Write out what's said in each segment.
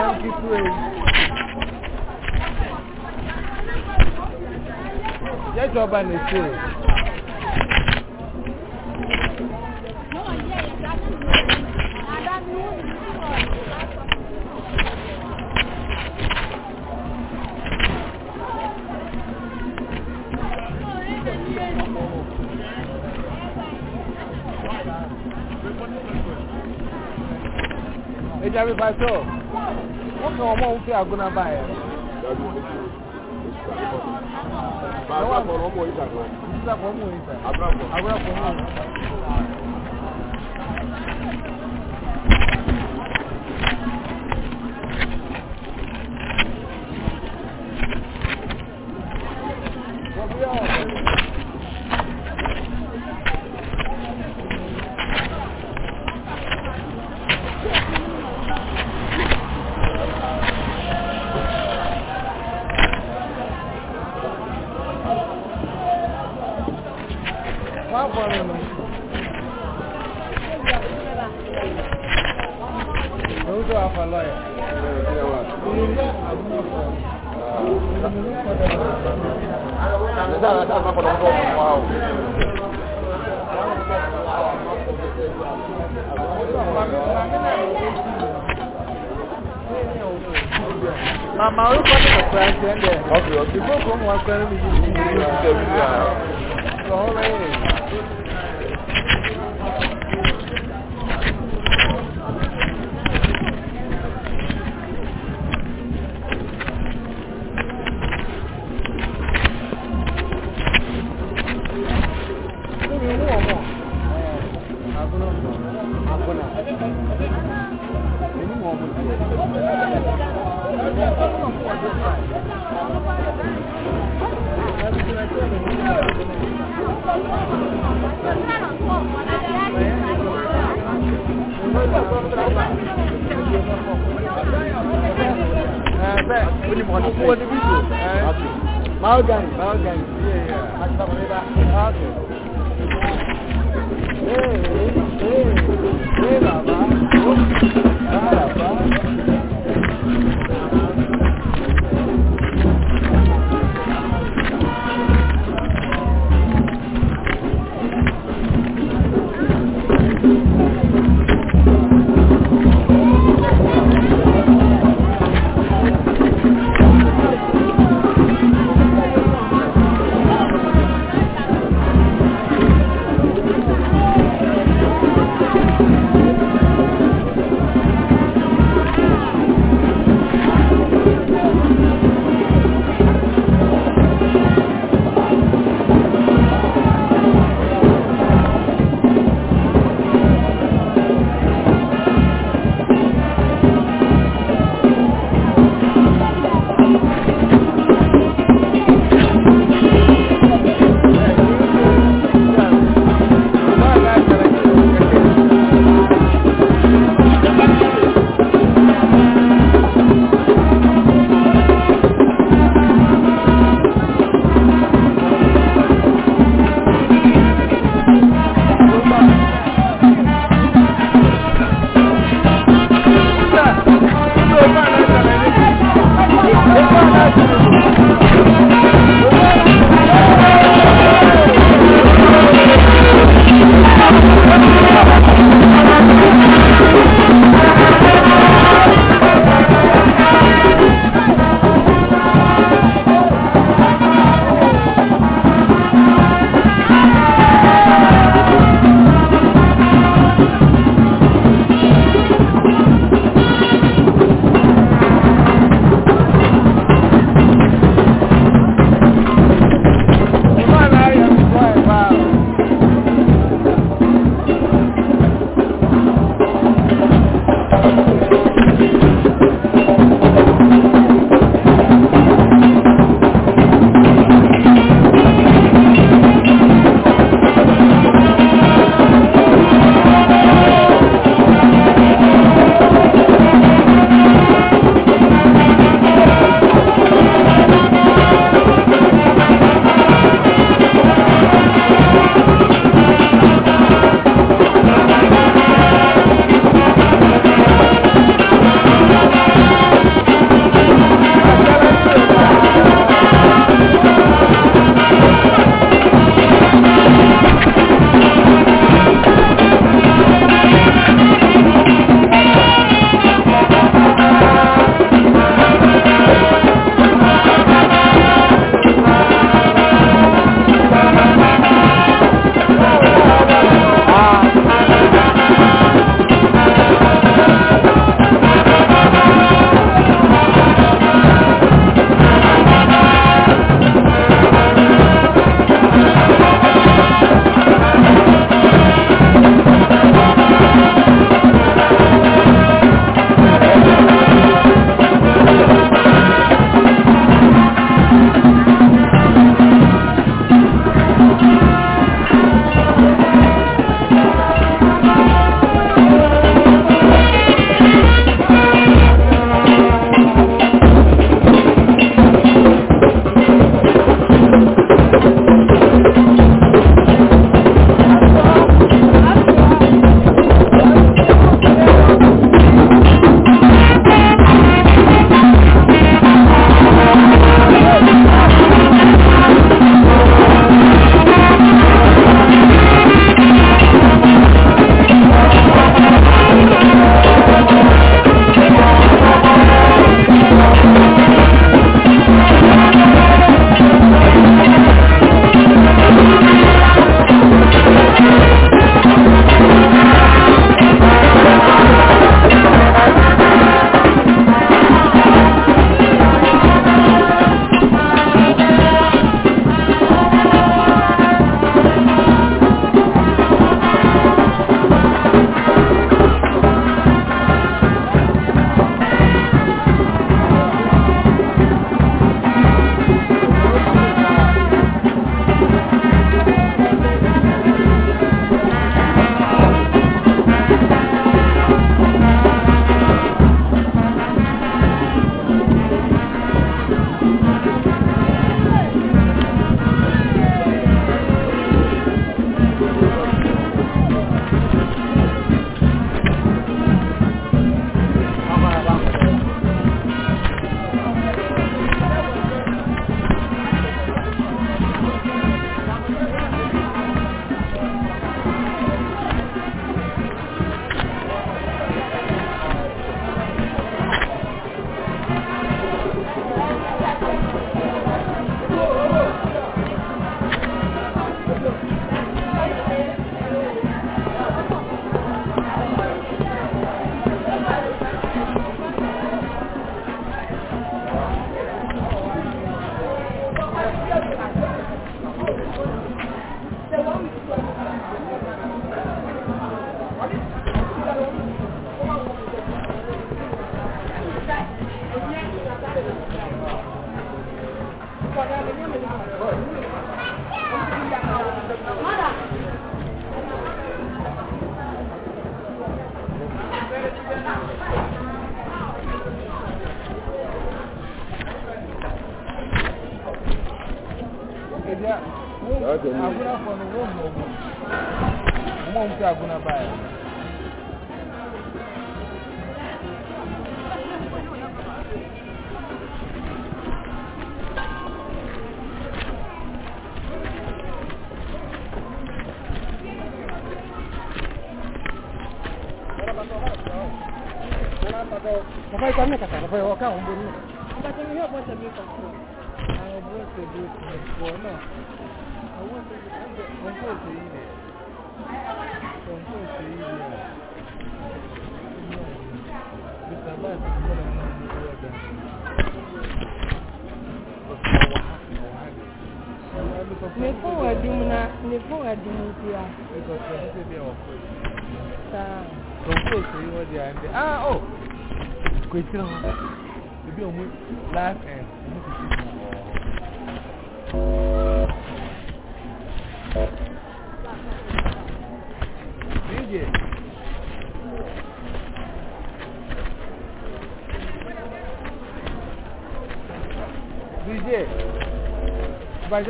Yankee Parade. Get up on the stage. Eja mi pastor na ọmọ òun fi àgùnà báyà. Bàbá àgbà ọmọ òyìnbá. Àbúrò àgbà ọmọ òyìnbá.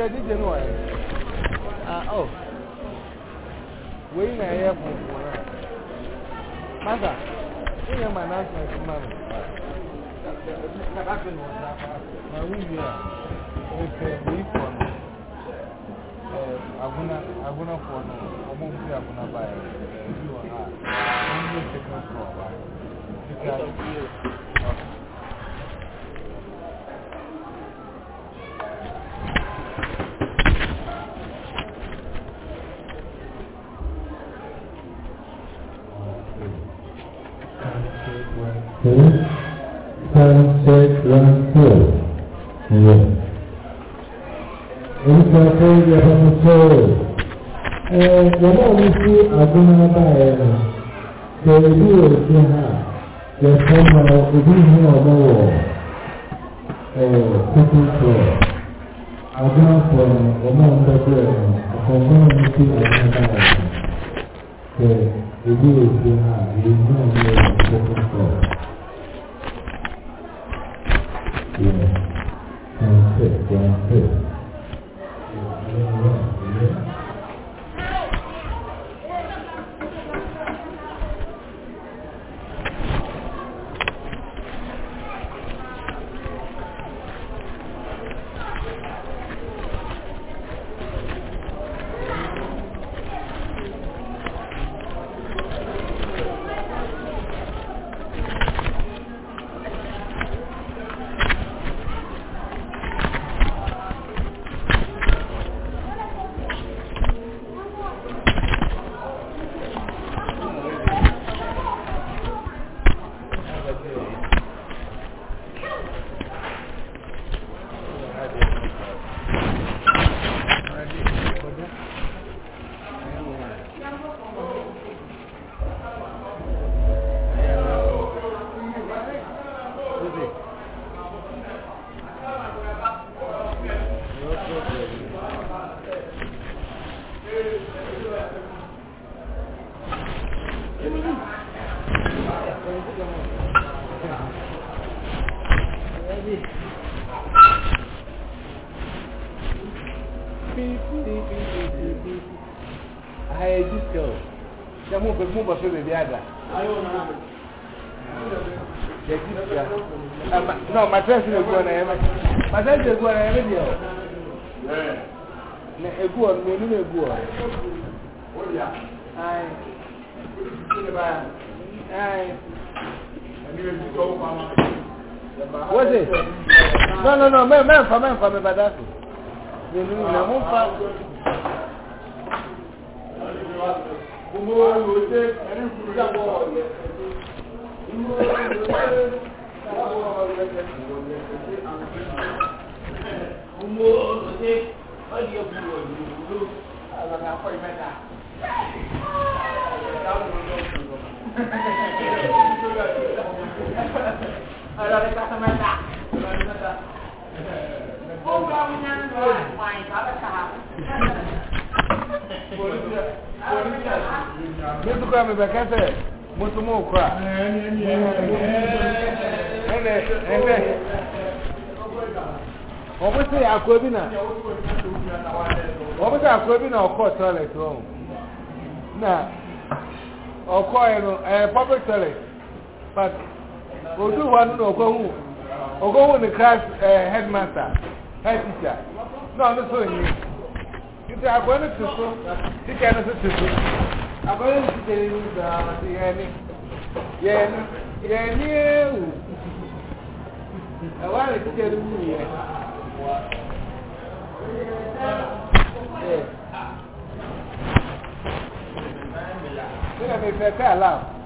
погодите, na ogohu ogohu na class uh, headmaster head teacher na ọdún sọ yìí títí àgbọn ndị ti so ndị ẹni sì ndị so àgbọn ní ti ndị ní ìgbà àti yẹni yẹni yẹni ewu ẹwà rẹ títí ẹni wù yẹ. Yeah. Nígbà mi fẹ́ fẹ́ àlàfo.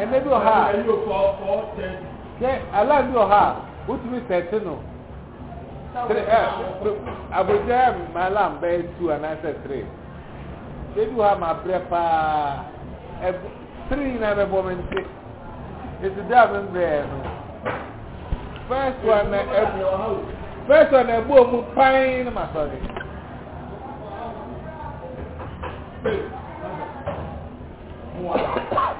ɛmɛ bi wɔ ha sɛ alan bi wɔ ha wotumi sɛte no abogya ma alan bɛyɛ tu anaasɛ tiri ebi wɔ ha ma brɛ paa ɛbu tiri nyinaa bɛ bɔ mi nti esi dɛ a mi brɛ no first one na eh, ɛbu eh, first one na eh, ɛbu omu pan na ma sɔ de. 我操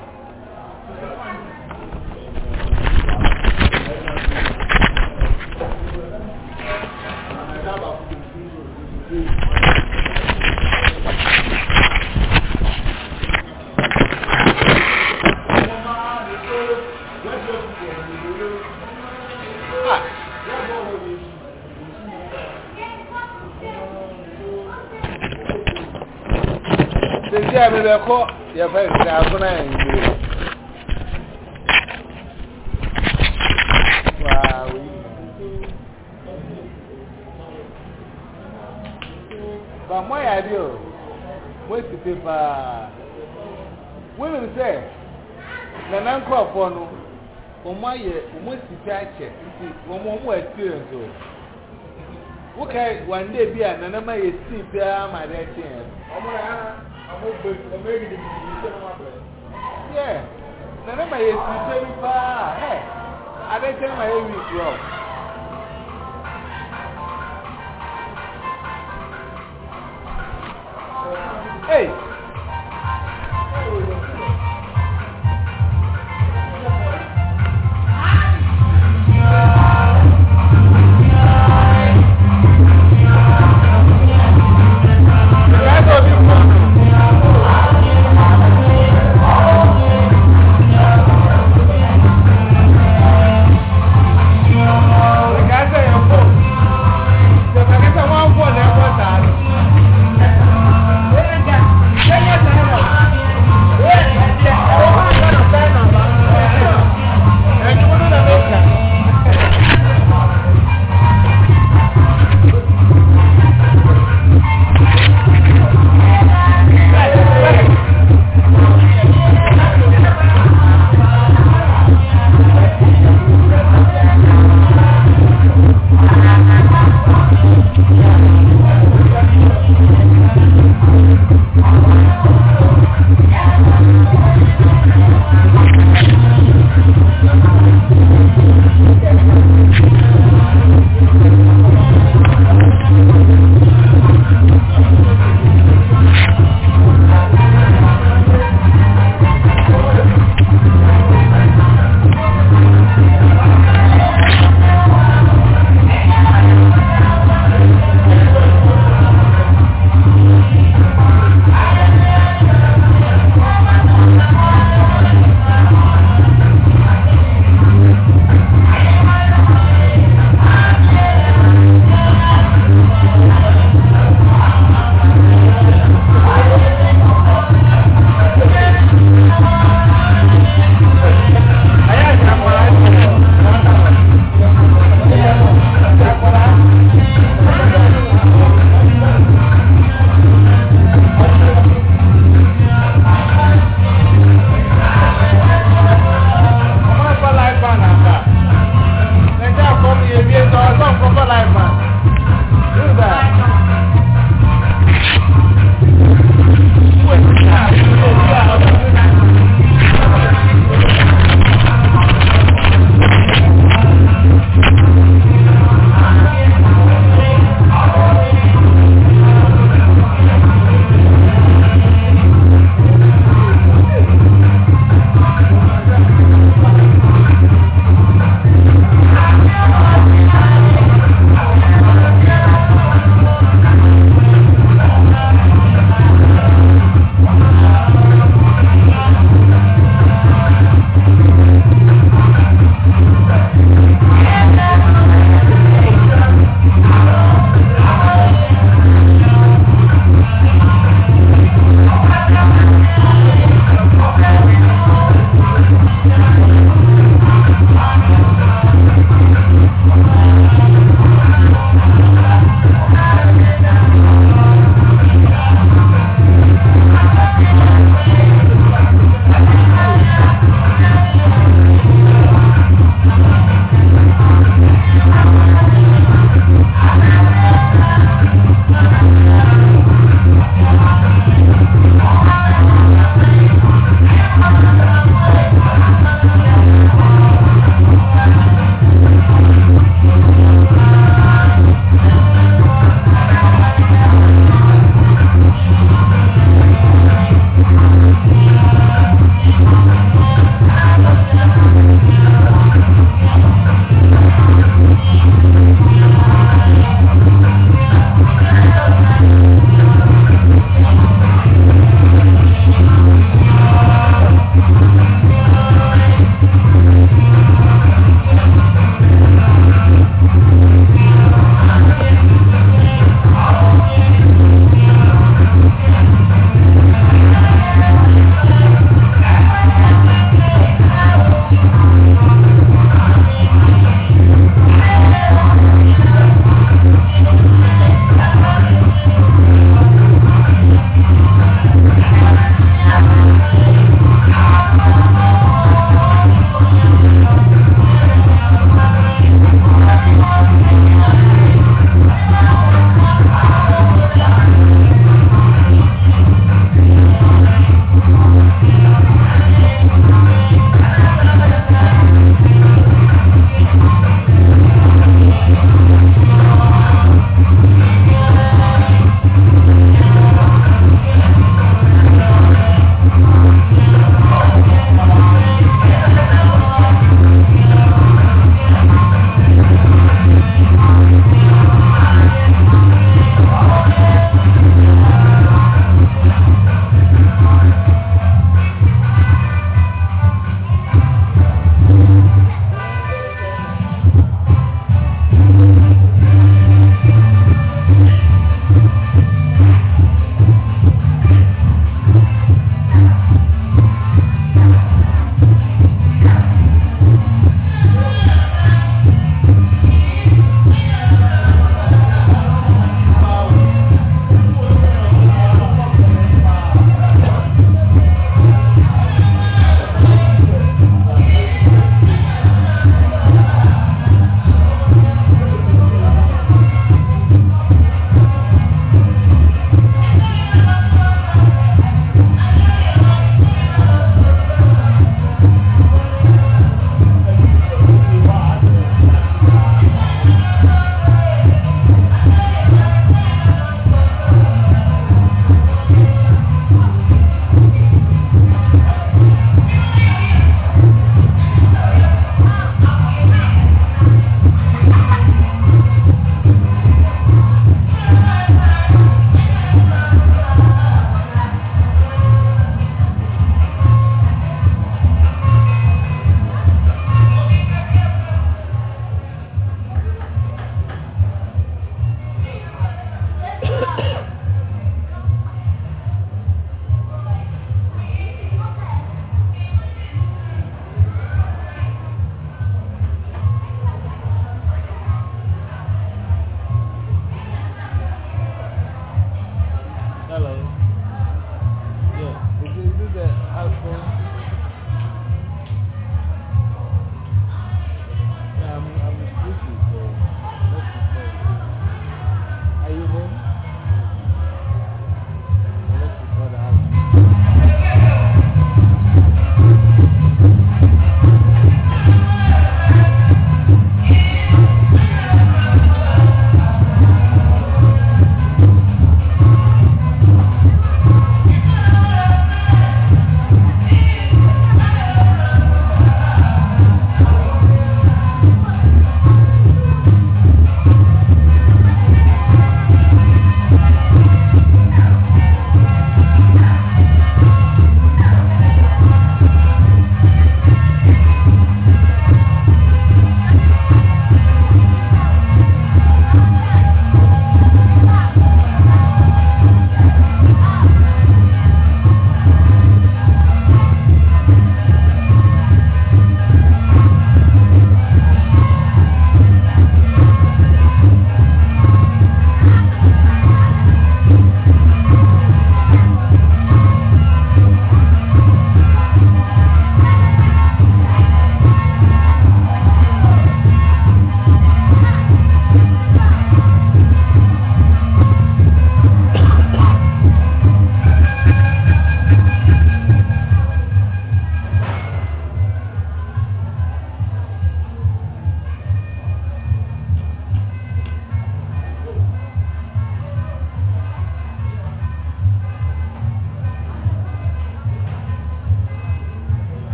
Ebi a mebe kɔ yɛfɛ sɛ afɔna yɛ nyere. Ba mɔ yɛ o, mɔ si pe paa. Wɔnim sɛ na na no, wɔn ayɛ wɔn esi pe akyɛ nti wɔn wɔn experience o. Wokɛ wande bi a nana ma yɛ si pe ama de ha Yeah. Na na ma ye sise bi pa. Hey. Ade che ma ye wi bro. Hey.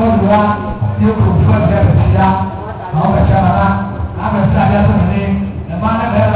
kɔnua yɛ kɔnfɔ bɛɛ bɛ tia na ɔbɛ kyɛ nana abɛ sɛ adeɛ sɛ ne ɛmaa ne bɛɛ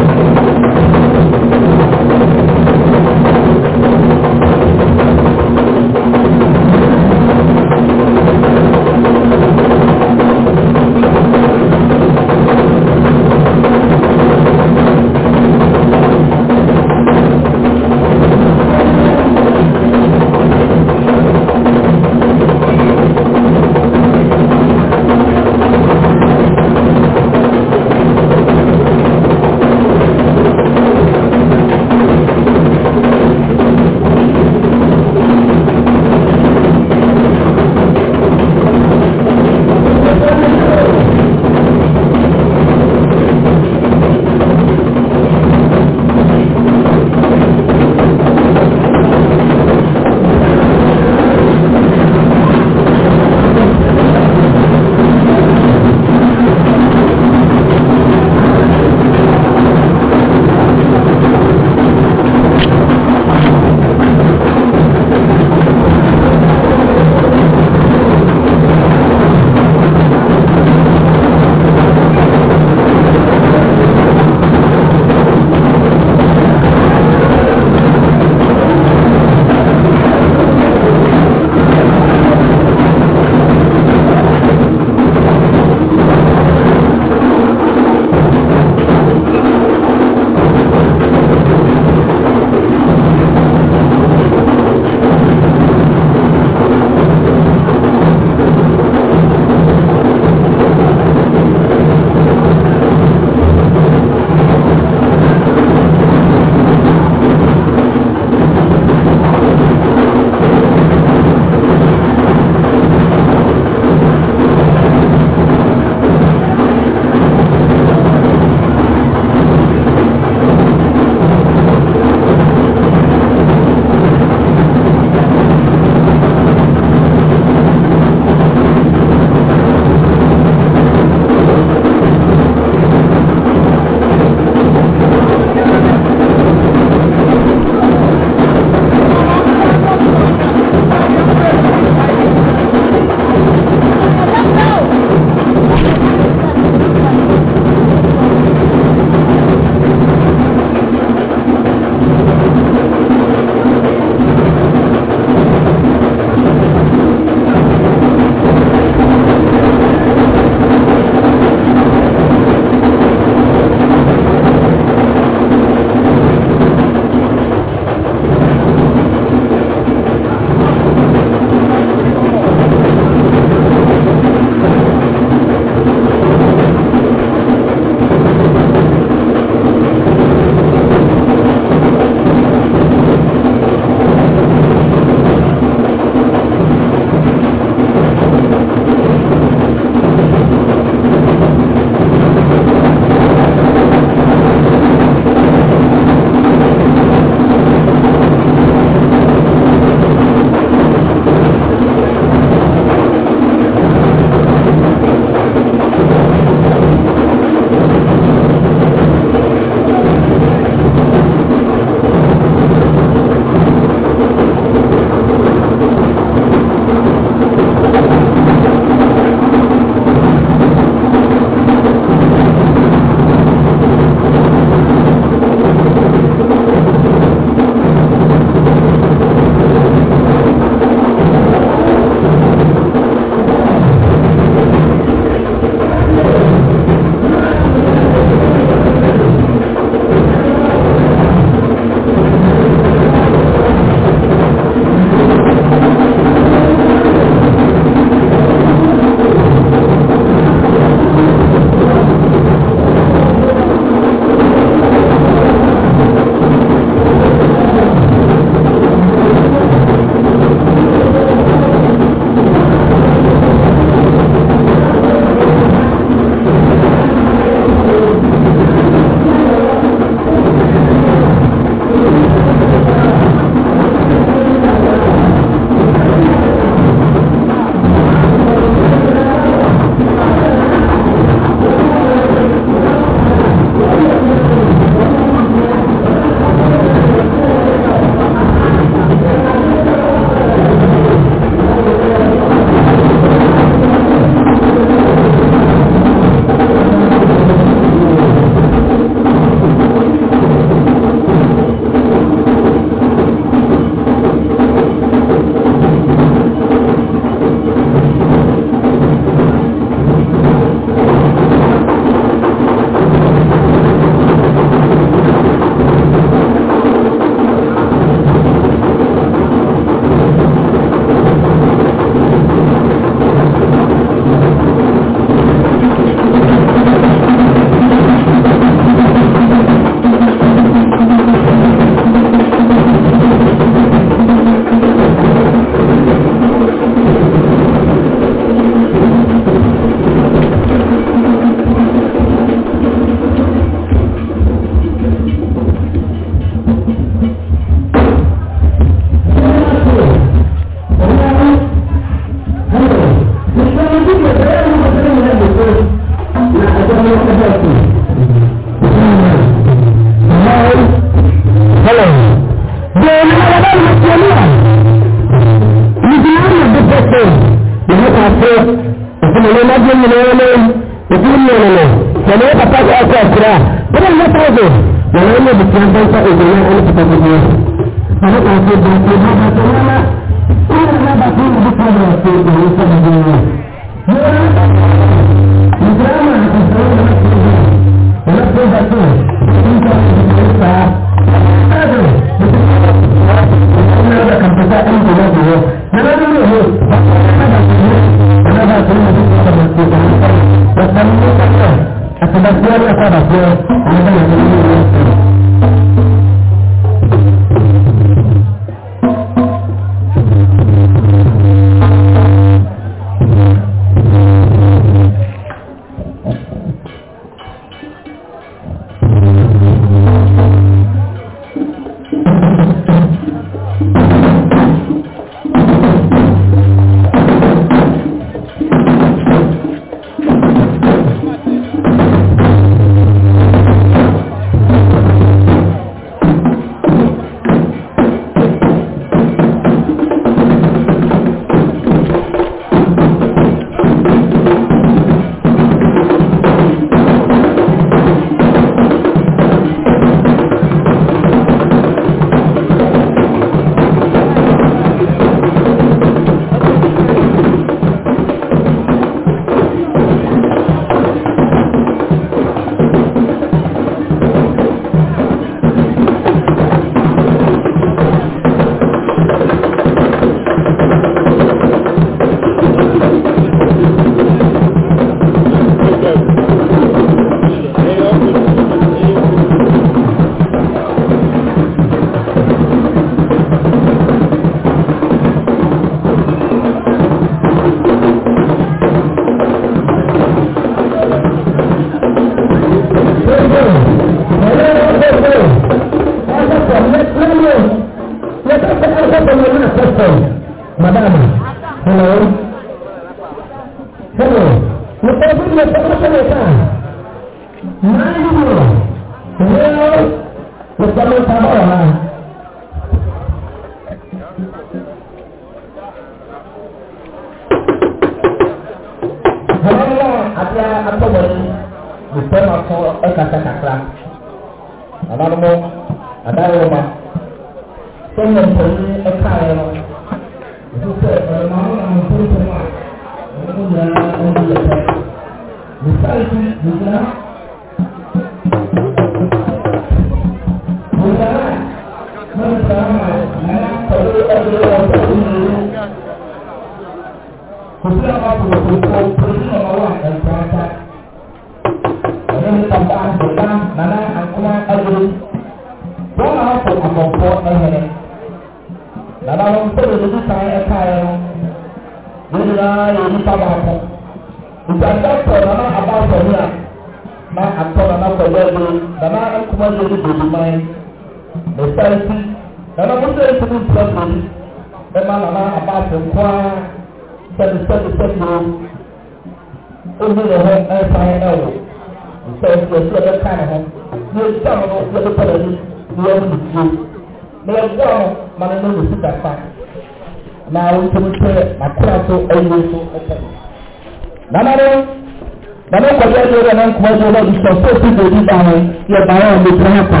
yɛ ti hapa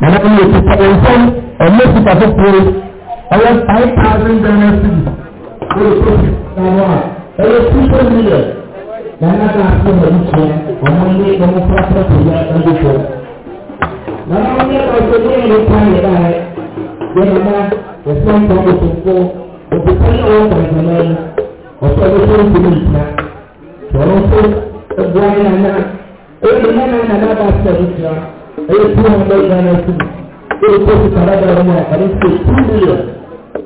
na na yɛ ti hapa nsɛm ɛmɛ ti pa foforo. ẹyẹ tí wọn lọ gbára sí ẹyẹ tó ti kàrà dára ní àkàrí ṣe two million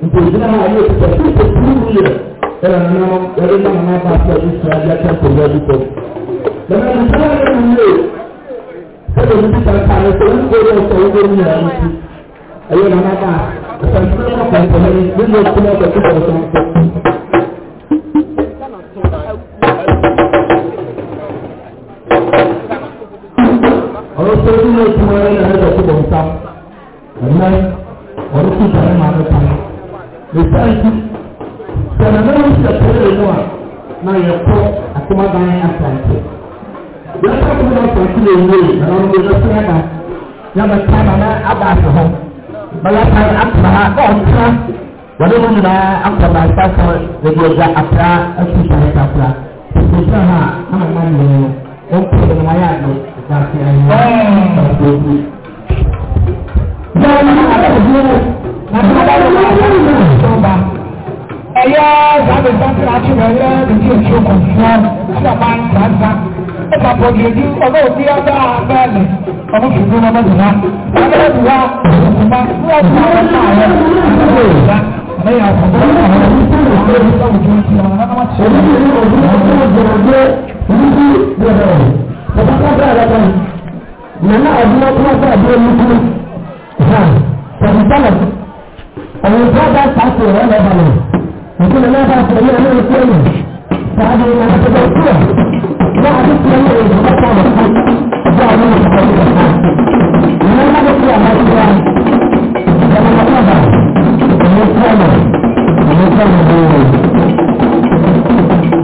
nti ìdílé àwọn ayé ti sọ ṣe two million ẹnna nínú ẹrí náà máa bá aṣọ àti ìṣúra ajá tó kò lọ́dún tó. lẹ́nu ní sọ́wọ́n ní ìlú yìí sọ́dọ̀ ní ti kàkà ní sọ́wọ́ ní kò lọ́wọ́ sọ́wọ́ ní ìlú yàrá sí ẹ̀yẹ́ nà má bá a. ìṣàkóso náà kàn ko ina kuma yana da su bauta wallahi wani su tare ma na tare misali sanannan wasu da tare da yawa na yakko a kuma bayan asante ya ta kuma da asante ne ne na wani gudunar suna da ya ba ta ma na abasa hau bala ta abasa ha ba wani ta wani wani na akwa ba ta sa da biya ga afra a su tare ta kula. Sosai ha, ana nan ne, ɗan kuma da ya ne, Ẹyẹ ìdáàbò ìdáàbò àti ìrẹ̀lẹ̀ ìdí èso kò fún ọ, ṣàpá ń ta Ó papọ̀ gèdè ọgọ́ òbí ọgbà abẹ́ẹ̀lẹ̀ ọmọ fìdí ọmọ ìdùnnà. Ọgbà ìdùnnà ọmọ ìdùnnà ọmọ ìdùnnà lẹ́yìn àkọ́kọ́ àwọn oníṣòwò tó ń bá òjò ìṣẹ̀lẹ̀ àwọn ọmọ tí ó ń bá òjò ìṣẹ̀lẹ̀ bàbá káfíà rẹ kan nana ọdúnwó tó wọn fẹ ẹdí ẹni kú ha tẹ̀sí sẹ́lẹ̀ ọ̀hún tó bá pàṣẹ rẹ lọ́ba lọ òkú nana bá pẹ̀lú ẹni ẹni kú ẹni sáájú ẹni ẹni tó kú ẹ náà a ti fi ẹni ẹni tó kọ́ ọ̀rọ̀ fún ọjọ́ ọ̀rọ̀ ní ìfọ̀ ìfọ̀ ìfọ̀ nana bá pẹ̀lú ẹni tó kú ẹ ọ̀rọ̀ lọ́ba ọ̀rọ̀ fún ọ̀rọ̀ ọ̀rọ̀ fún ọ̀rọ̀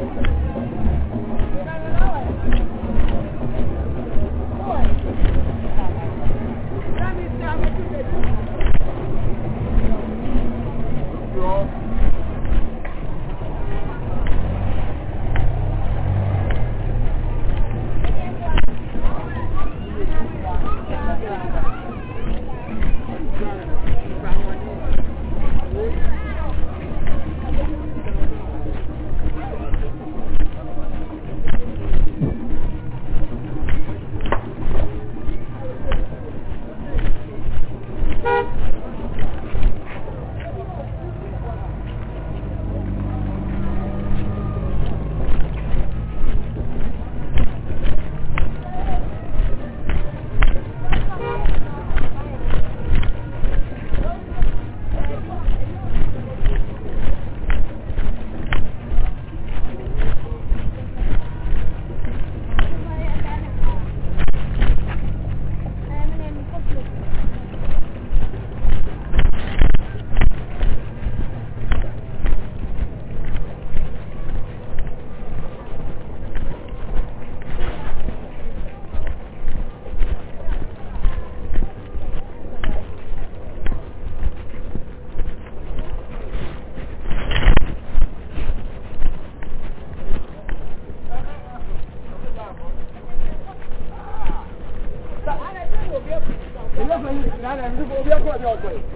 Thank you. devolver a quadrilha,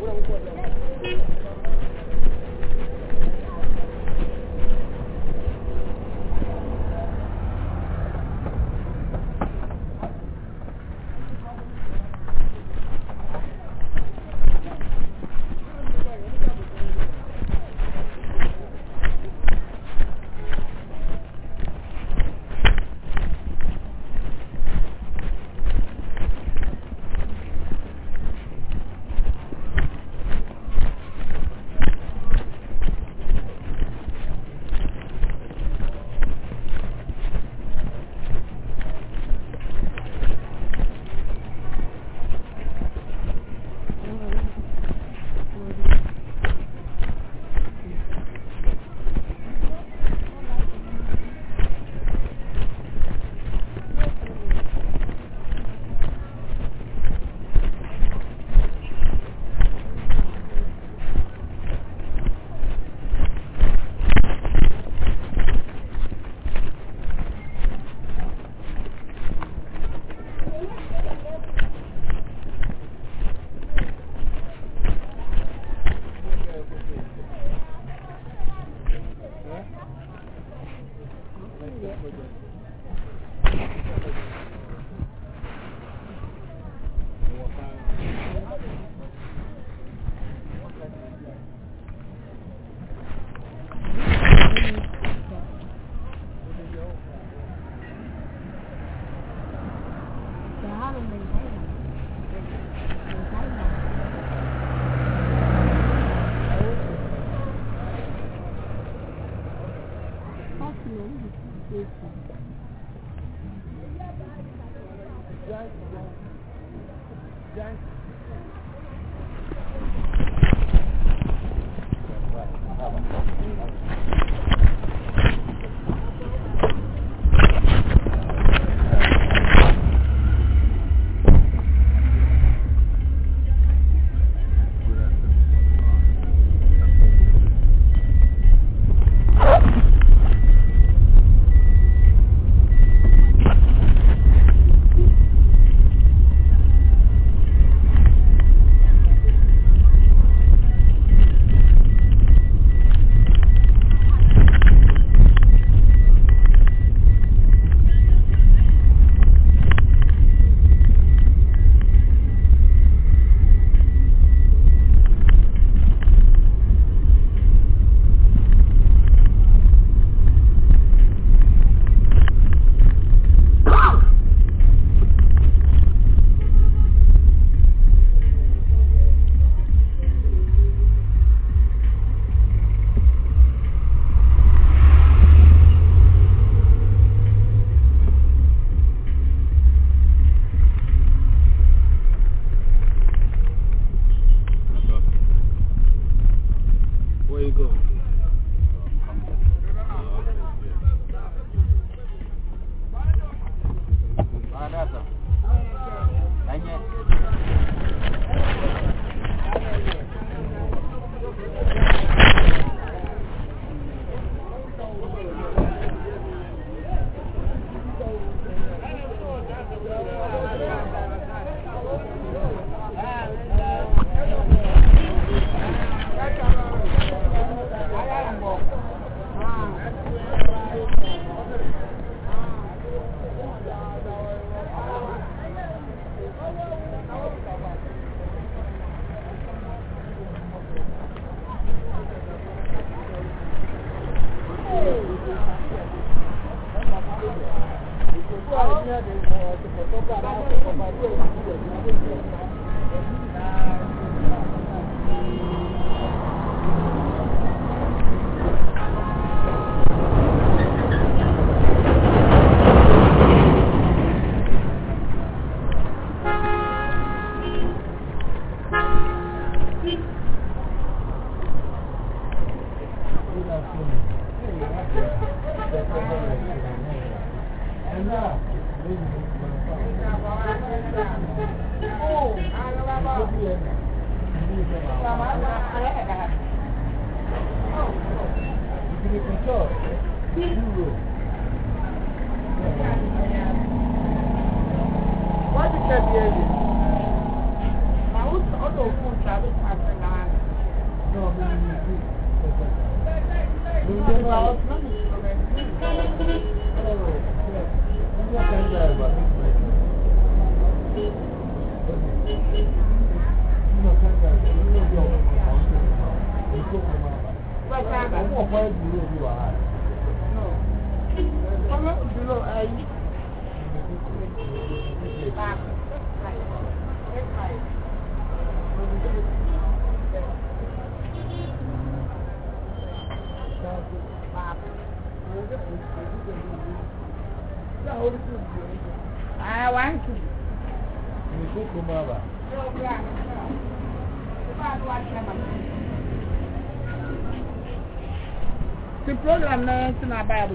my Bible.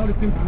how to compete.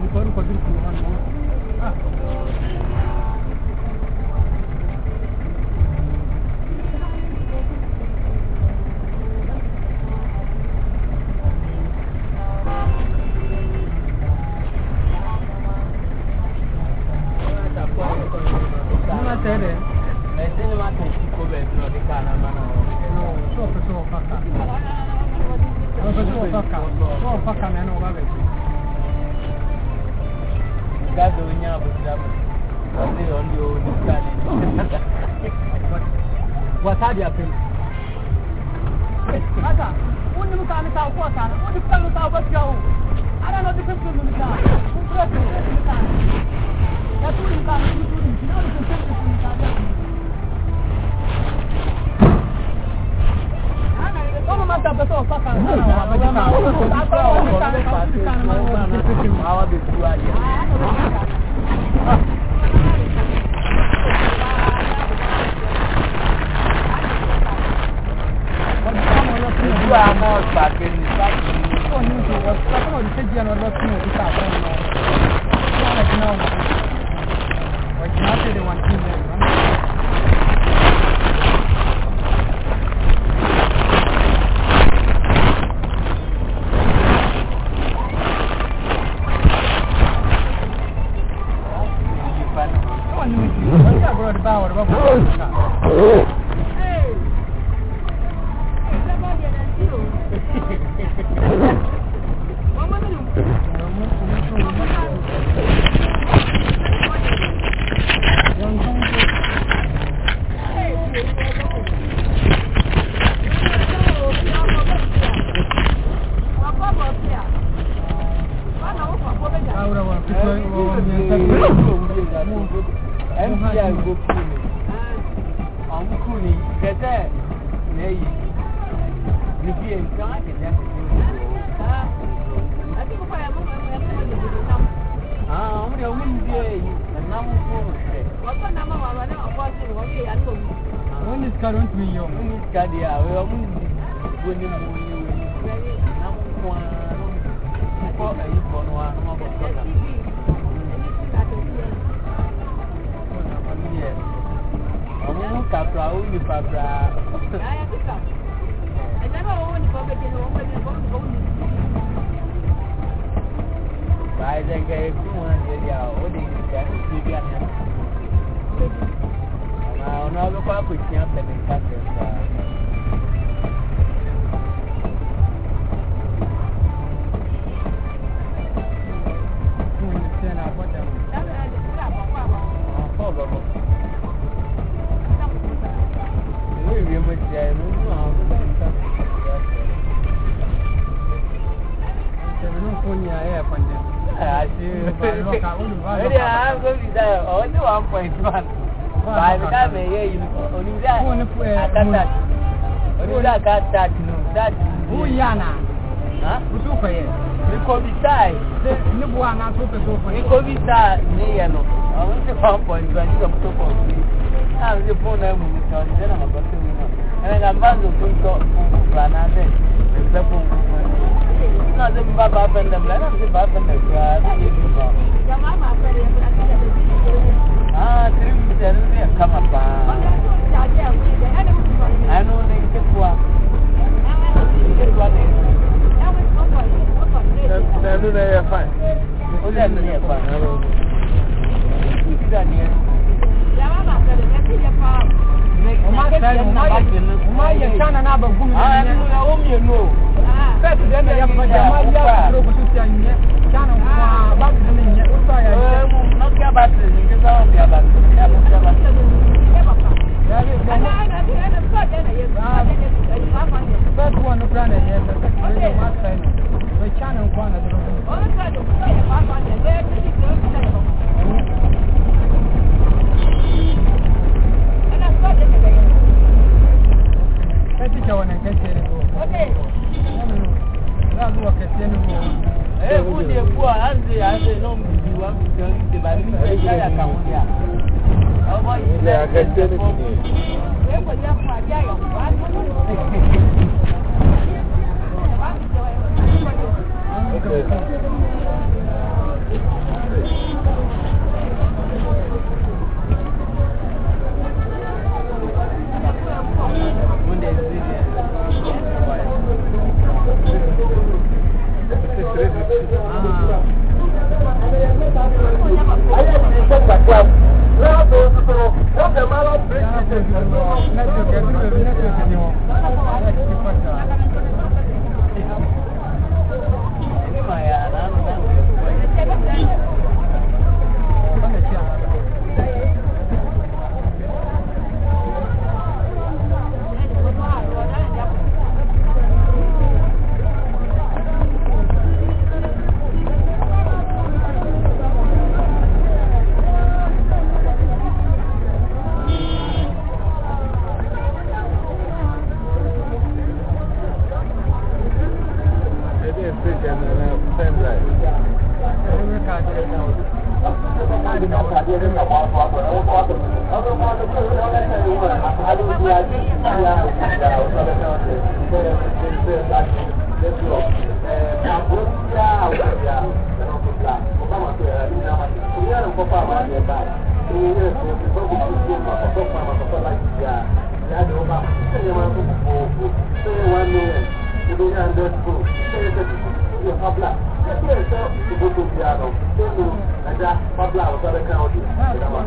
ìròyìn àndẹ́sùn ṣé ẹ̀ṣẹ̀ ti fi ṣe pábílà ṣé kí ẹ̀ṣọ́ ìbò tó fi àná tó lo ẹja pábílà ọ̀sẹ̀rẹ̀ kan ọdún ìdáwà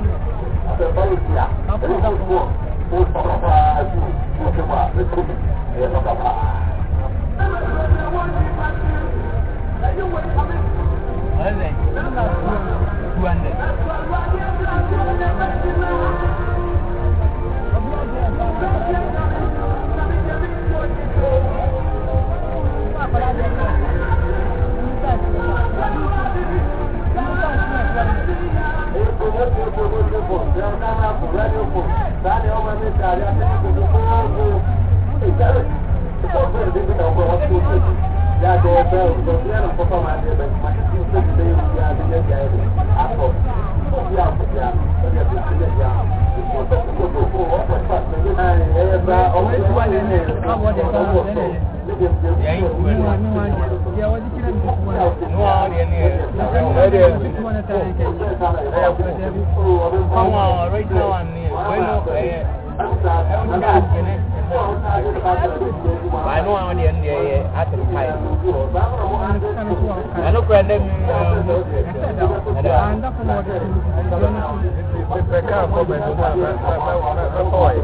àfẹ́fọ́rò sí à ẹ̀rọ náà fún ọ ó sọ̀rọ̀fà ju òkè wà nítorí ẹ̀yẹ sọ̀rọ̀fà. Two hundred. Ọmọ ìtura yẹn ní ẹ̀rọ ọwọ́ ọ̀tọ̀. Àwọn ọ̀rọ̀ ìjọ wà ní ẹ̀wẹ́lú ẹ̀yẹ ẹ̀wọ́n ká àkẹ́nẹ́. Wà ní àwọn ọ̀dẹ̀ ní ẹ̀yẹ àtẹ̀ká ẹ̀. Ẹnu kọ́ ẹ̀dẹ́ mi ọ̀rọ̀ ẹ̀dẹ́. Pẹ̀pẹ̀ káàkọ́ bẹ̀rẹ̀ náà bẹ́ẹ̀ bẹ́ẹ̀ wọ́n náà bẹ́ẹ̀ bọ̀ wáyé.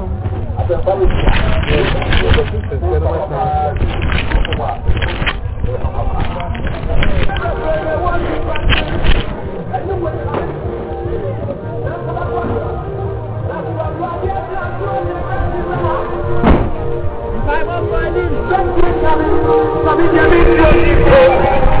Bible finding something coming, something coming to you.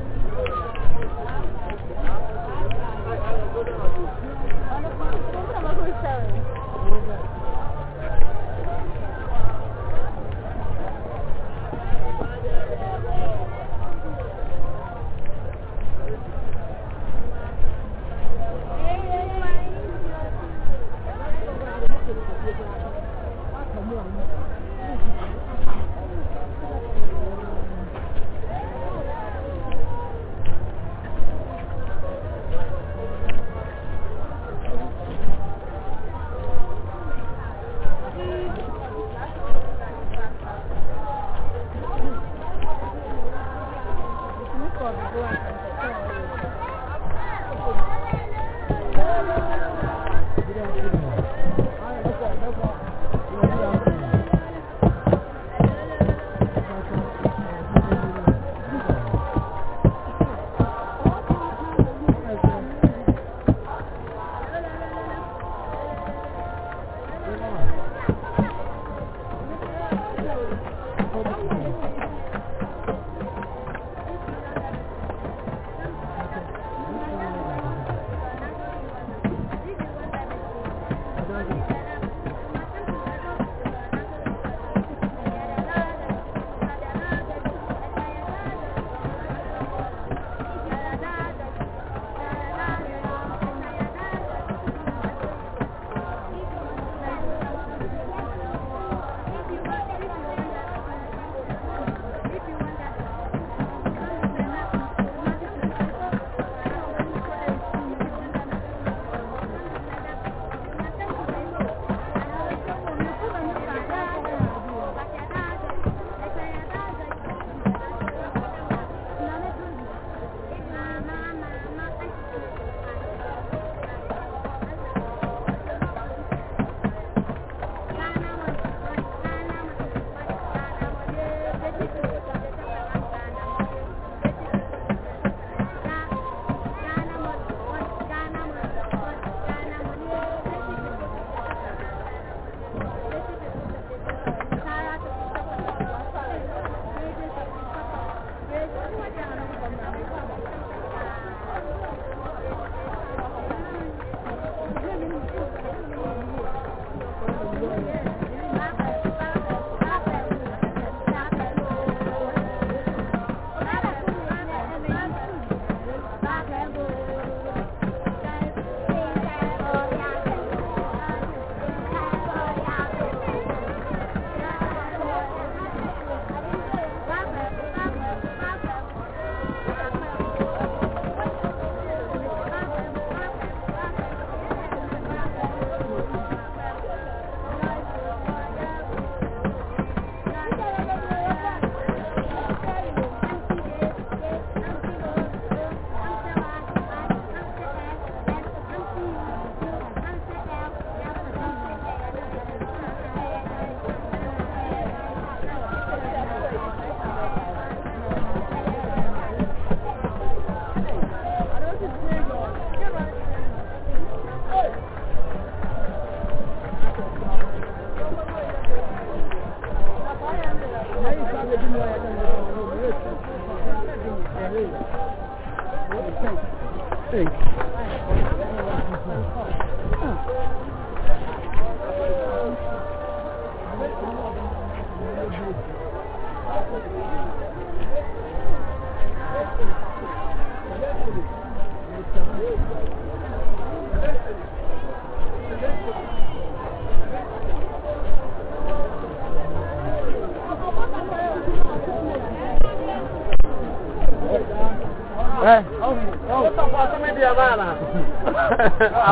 ya baba.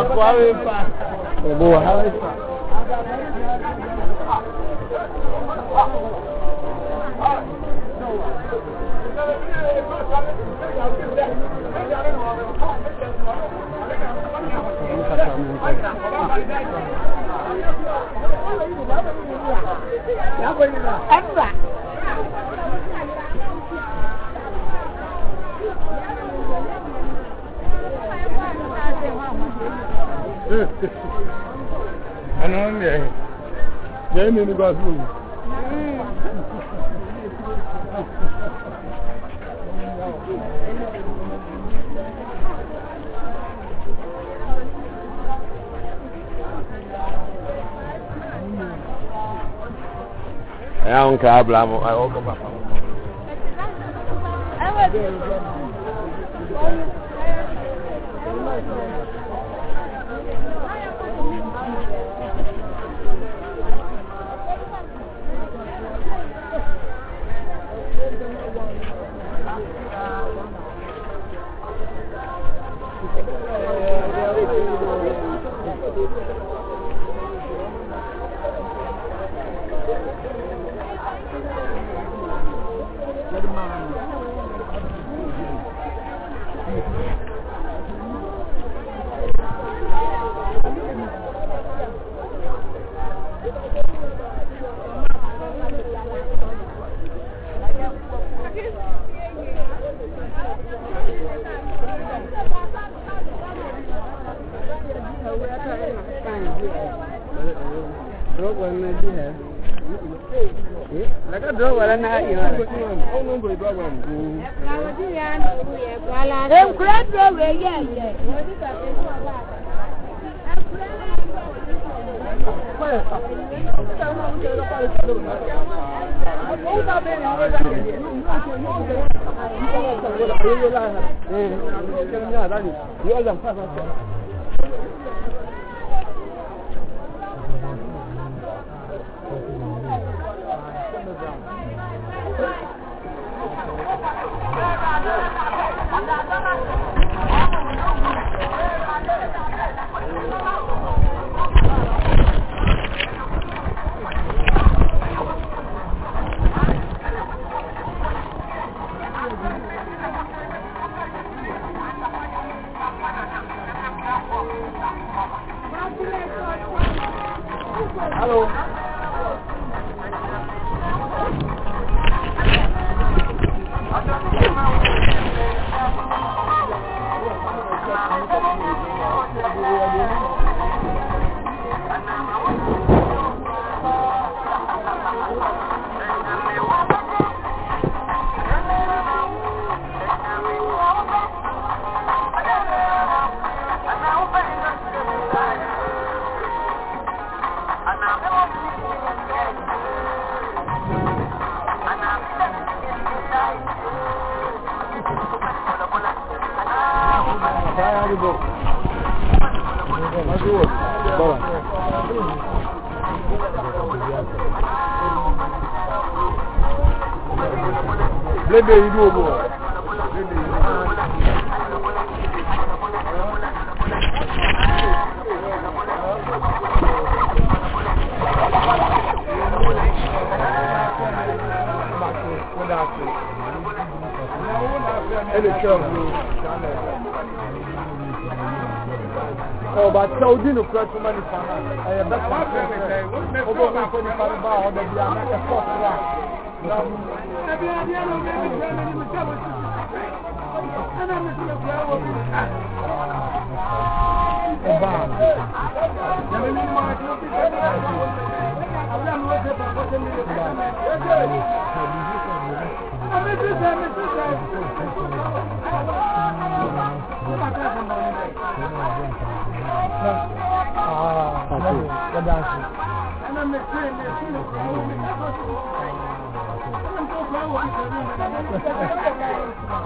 Akwawe ní ní gospel ɛyà ń kà á bla mu ɛ ɔkọ bàbá. Thank you. Pedro wee yẹ̀yẹ̀. Yọ̀ọ́ lọ fún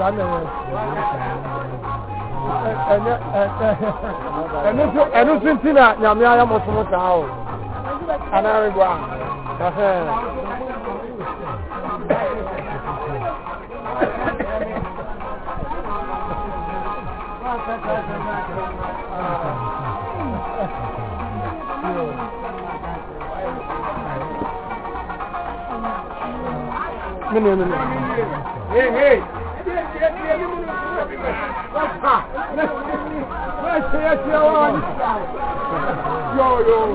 saa na ɛwɔ ɛnɛ ɛnu so ɛnu so nti na nyame ayɛ mo som saa o anaare gua Minha, minha. Yo, yo. Yo.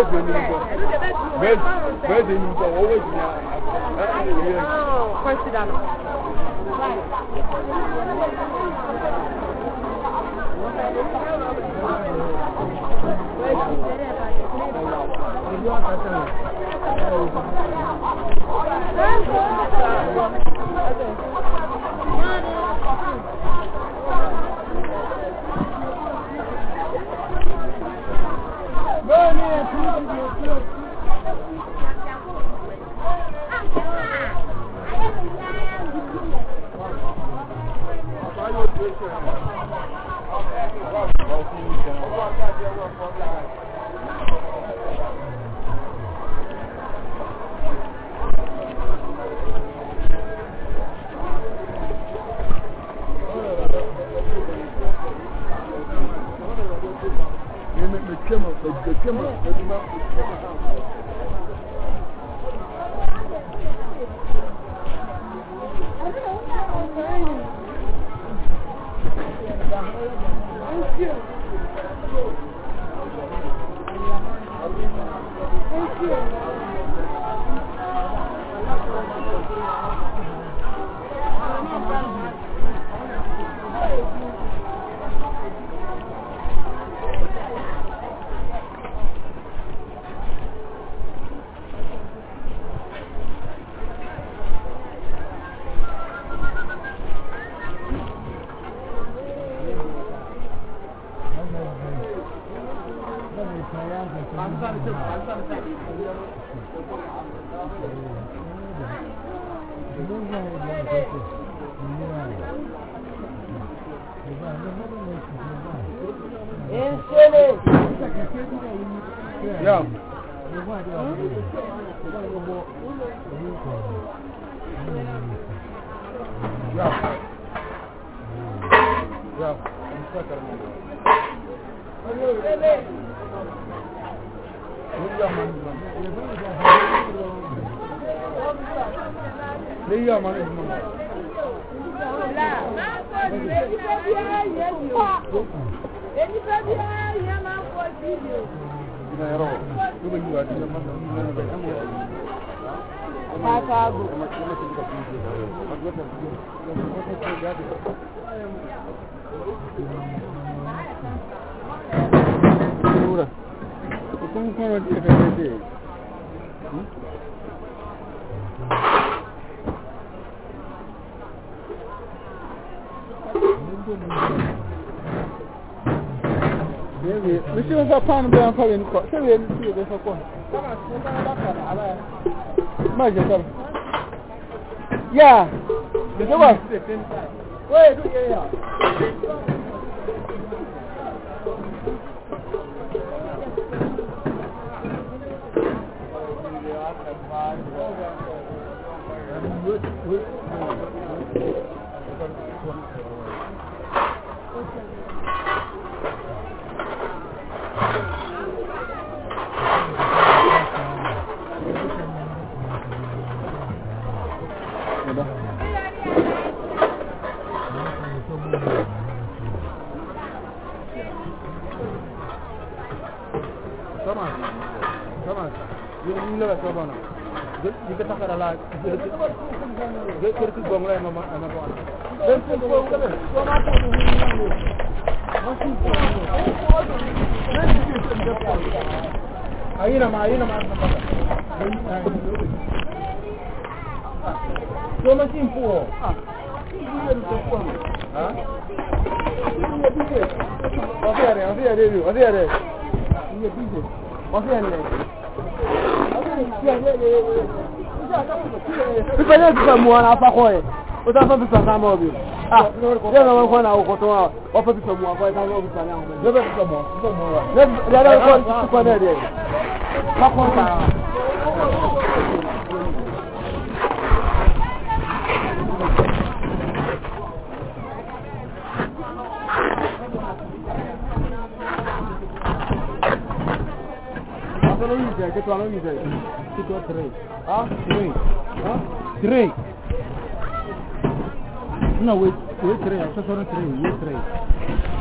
Where's the new one? Where's, where's the new one? Always in your yes. Oh, first it up. Where's the new one? Much better. Yeah. Wait, yeah. Götürkü gongla ama ama bu. Götürkü gongla. Sonra da bu. Nasıl bu? Ayıram ayıram ayıram. Sonra kim bu? Ha? Nasıl yani? Nasıl yani? Nasıl yani? Nasıl yani? Nasıl yani? pípẹ́ ní ìpínlẹ̀ mú wọn apákọ̀ ẹ̀ ó sá fẹ́ fi sàn sáà mọ́ ọ̀bì ah yóò lọ́wọ́ fún àwọn ọkọ̀ tó wà wọ́n fẹ́ fi sàn mú ọkọ̀ ẹ̀ sáà fi sàn ní àwọn ọmọ ẹ̀ fi sàn mọ́ ọkọ̀ ẹ̀ Thank you. Ah, three. Ah, three. No, we we three. I just three. we three.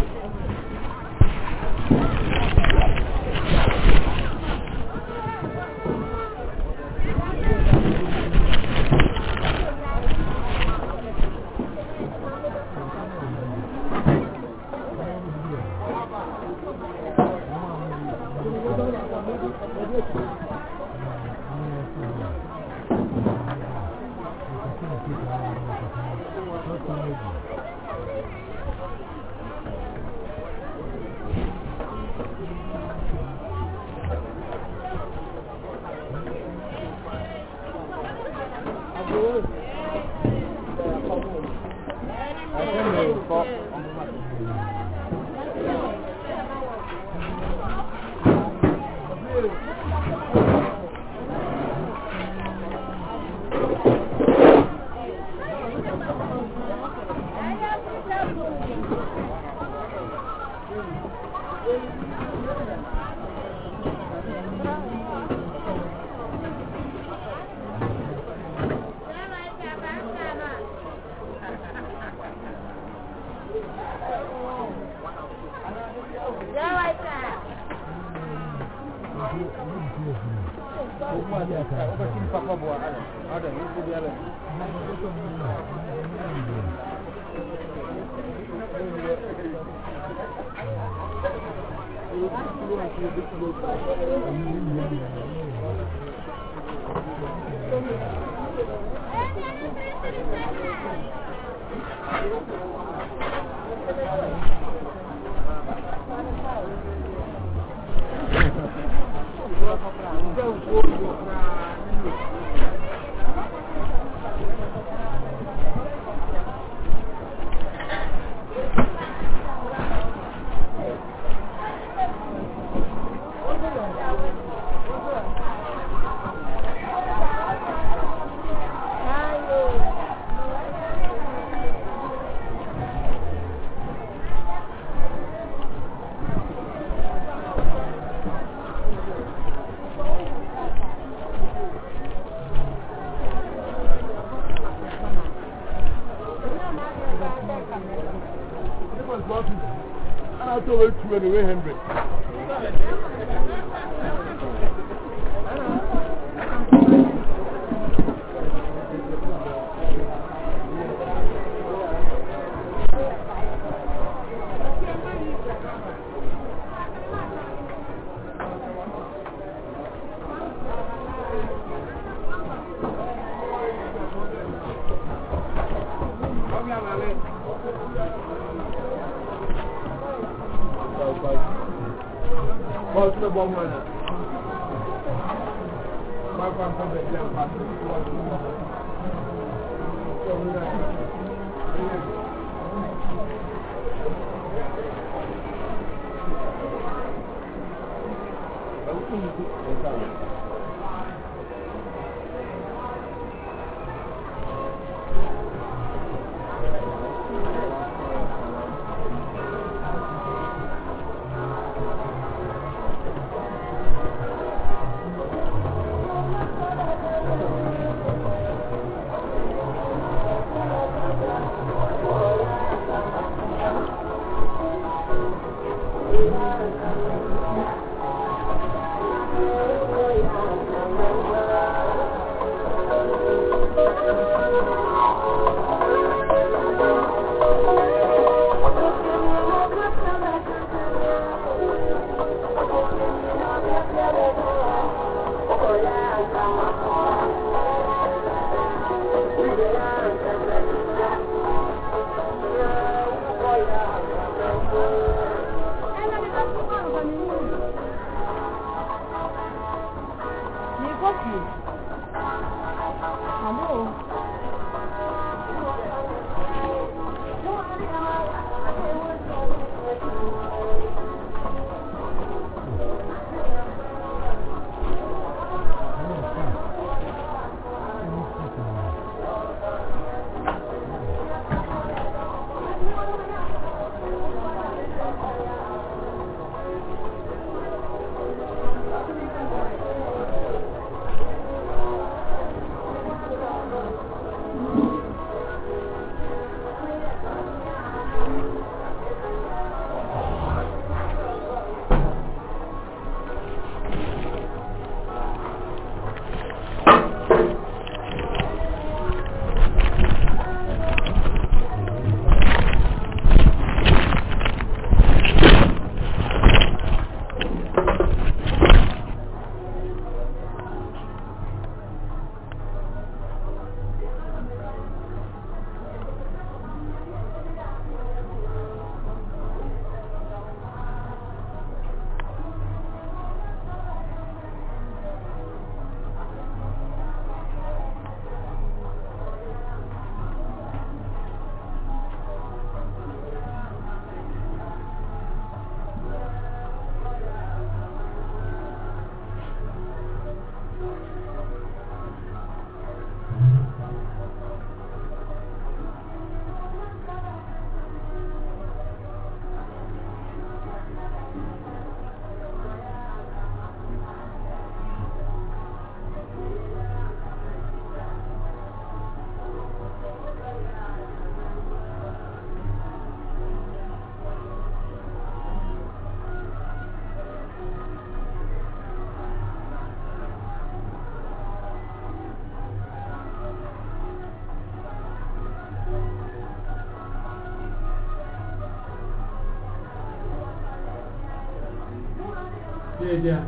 Edia.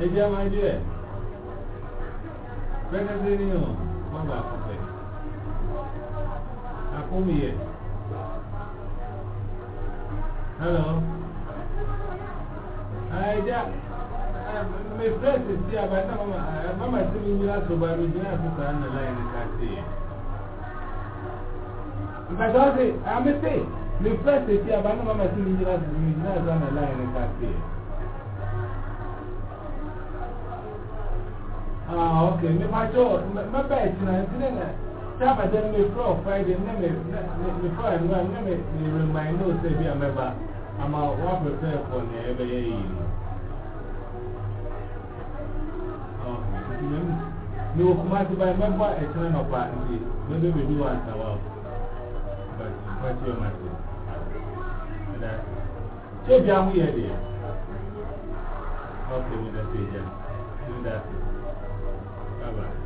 Edia, my dear. Better than you. What about it? I come here. Hello. Edia. My friend is here, but I'm not seeing you out to buy me. You have to sign the line and I see it. But I say, I'm a thing. Me first say, I don't know my team in the last minute, now I'm a lion and can't say. Ah, okay, me my jaw, my bed, and I didn't. Tap at them, me pro, Friday, and then me pro, and then me remind no, say, I'm ever, I'm a one prepare for the ever year. Okay, ni o kuma ti báyìí mẹ́fà ẹ̀tún ẹ̀nà pa ní ẹgbẹ́ bèbè ní wà àtàwà ọ̀pọ̀ àti ìfẹ́ tí ó máa ṣe. So be aware there. Okay, we're going to say, yeah. Do that. Bye bye.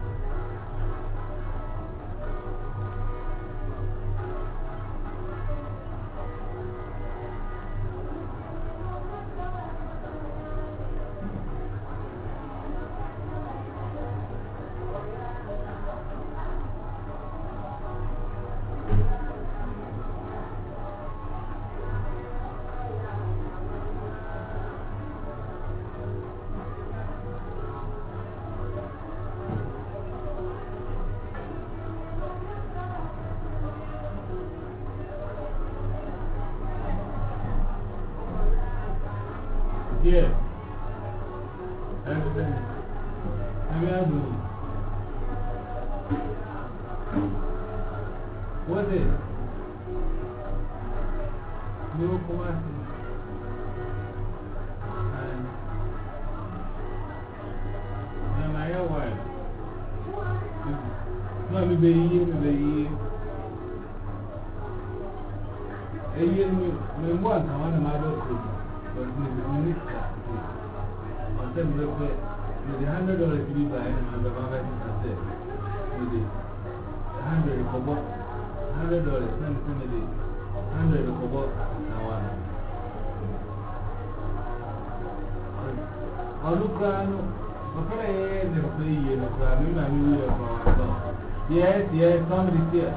Yes, yes, somebody's here.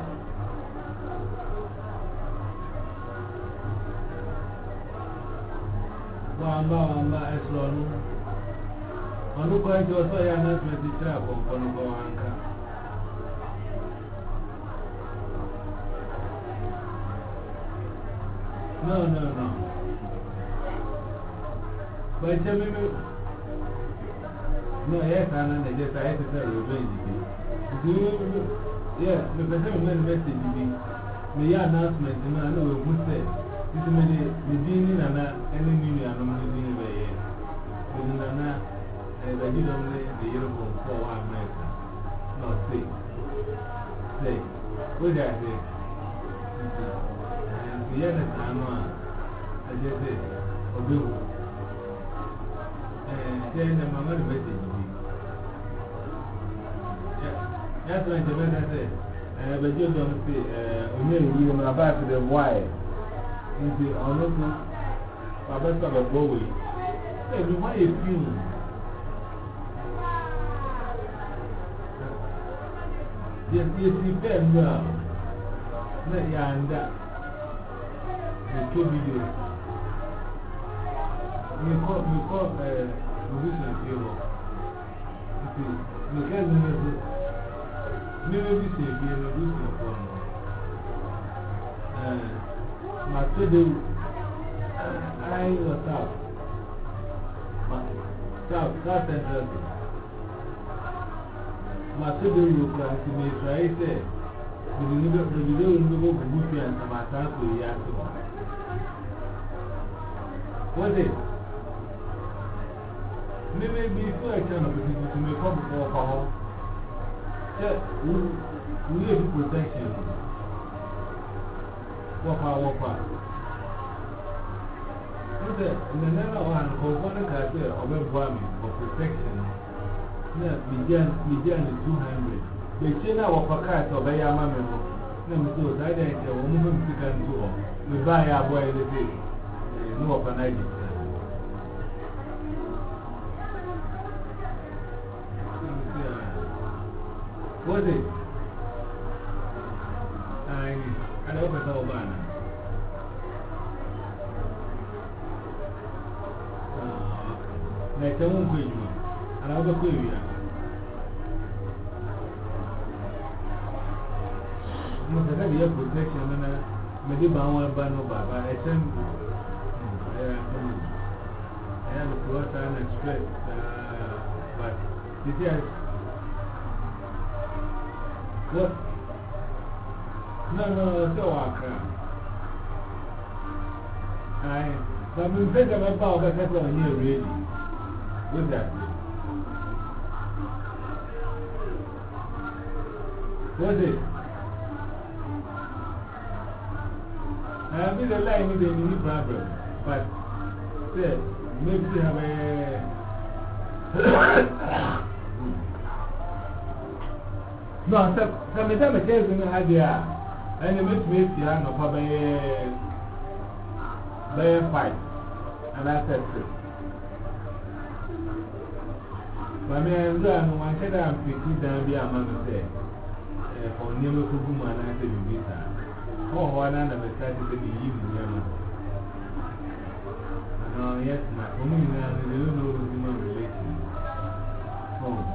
Bàbá bàbá ẹ̀sùn ọ̀nù. Ọ̀nùkọ́ ẹjọ́ sọ́yà anẹ́sìmẹ̀tì tí àkọ́kọ́ ní bọ́wọ́ nǹkan. No, no, no. Bẹ̀ẹ́sẹ̀ mímí. No, yes, I know that. Yes, I have to say you're doing it. Do you? Yeah, the person who made the message, the announcement, and I know who said, this is the beginning and any new and I'm living by it. But then I'm not, and I did only the uniform for one America. No, say, say, what did I say? And the other time, I just said, obey. And eh, then I'm not message. That's why Jamaica said, uh, but you don't say, uh, you know, about the why. You say, honestly, my best of a boy. Hey, we want a few. Yes, yes, you better now. Let you and that. You keep video. You call, you call, uh, musicians, you know. You see, you can't do this mmiri bi si ebi na bi si nkɔ no ɛɛ ma te de ayi yɔ tap ma tap that's interesting ma te de wo kura nti ma esu ayi sɛ bibili bɛ bibili wo ni bɛ bɔ bubu fi a ntama ata akɔ eyi ase ma mmiri bi so ɛkyɛn na bibili tuntun mi kɔ bɔ ɔkɔ hɔ. Yeah, we need protection. Walk out, walk out. In the number one, for one cafe of a bombing for protection, median is 200. They chain our pocket of a yammer. No, so I didn't say, woman, we can do. We buy our boy the day. No, of an idea. What is it? I I hope né tem um Na ita mun kuyi ma, ana ga kuyi ya. Mun ta ga ya protection na na me di ba wa ba no ba ba ita eh eh the water and stress uh, but this is No, no, that's all I can. I, but we think of a power that happened on here, really. With that. What's it? I have been alive with any problem, but still, maybe have a. na sɛ sɛ mesɛ mekyɛ zu no ha deɛ a ɛnɛ mɛtumi asi anɔpa bɛyɛ bɛyɛ five anaasɛ six maame nwura no wanhyɛ da mpɛti dan bi ama no sɛ ɛfɔ nneɛma kogu mu anaasɛ biribi saa ɔwɔ hɔ ana na mɛsa te sɛ meyi mu nneɛma na ɔyɛ tena ɔmo nyinaa no lelo na ɔmo di ma relation ɔmo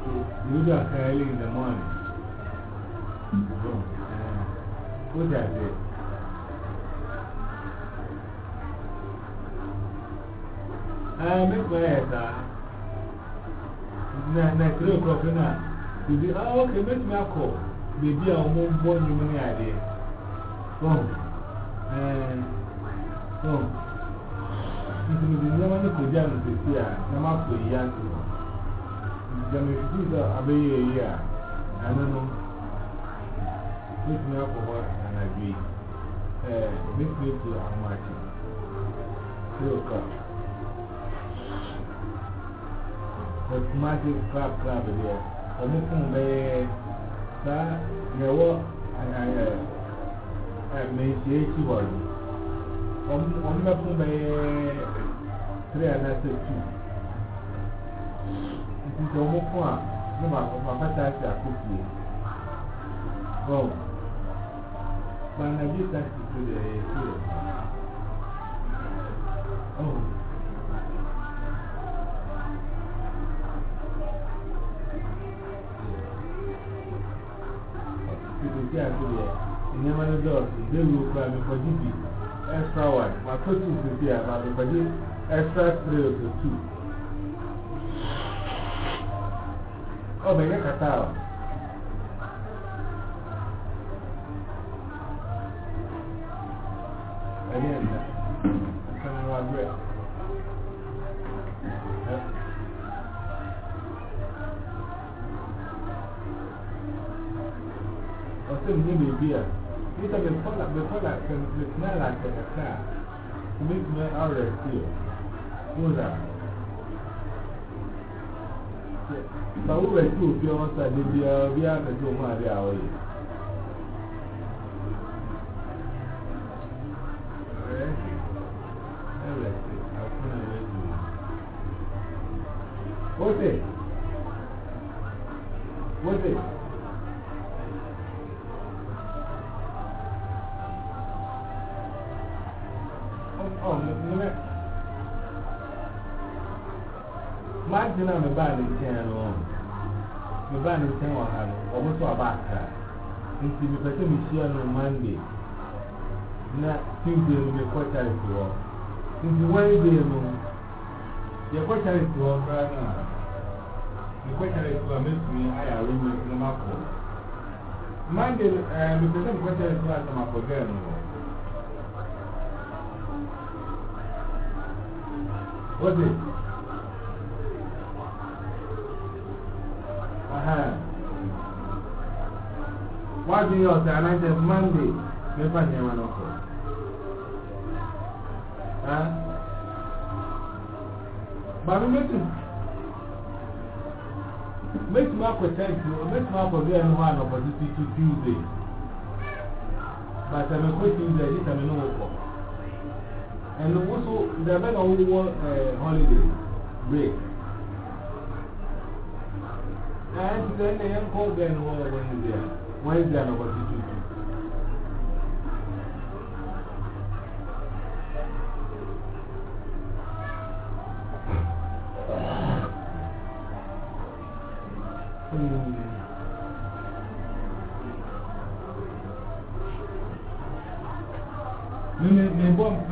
Usually are early in the morning. So, uh, put that there. Uh, make my head uh, na na three o'clock na bibi ah okay make me akọ bibi a ọmọ mbọ ndụm ni adeɛ bọm ɛɛ bọm nti bibi nneɛma no kɔ gya no jamaiku da abin yayi a ananu mutum ya kuma anabi eh mutum to amaki yoka kumati club club dia kamu pun be sa nyawa anaya eh mesie ci wali om om na nti ɔmo ko a ne ma ma bata ase akofie bɔn banabi taxi so deɛ ɛyɛ so yɛ ɔmo. Ìgbésí àti ìyẹ ìnẹ́mọ́ ní dọ́ọ̀sì ìgbéwò kura mi kọjú bi extra one, màá kó tù sí bí i àmà mi kọjú three of oh two. ก็ไม่ได้ขัดเจ้าอันนี้นะทำงานด้วยเราซึ่งไม่มีเบี้ยนี่จะเป็นพ่อหลักเป็นพ่อหลักเป็นหน้าลานเป็นหน้าไม่ไม่เอาเลยเบีสิพูดอะ ba wo ba ti obi ọmọ sa de bi obi akadu ọmọ adi awọ yi. Wose, wose. Oh, oh, Last na my band n'ụlọ 10 alone. My band is 10 or almost a backer. And see, the person is na on Monday. na Tuesday, we may quite charity war. Since Wednesday, no. You're quite na war, right now. The question is, what makes na higher when you come up for? Monday, the na question is, what it? wọ́n ti ọ̀sẹ̀ aláìsẹ̀ mọ́ndé mẹ́fà ní ẹ̀wọ̀n ọkọ̀ bàbá méjì méjì máa pẹ̀ tẹ́ǹtì o méjì máa pọ̀ bí ẹnu hàn ọ̀pọ̀ títí tí tíúdé bàtà mi kó tí ń bẹ̀ yíta mi ní wọ́n pọ̀ ẹnu wọ́n so ìdàbẹ́ náà wọ́n wọ́n holiday break. And then the young them when is there? When is there about the two?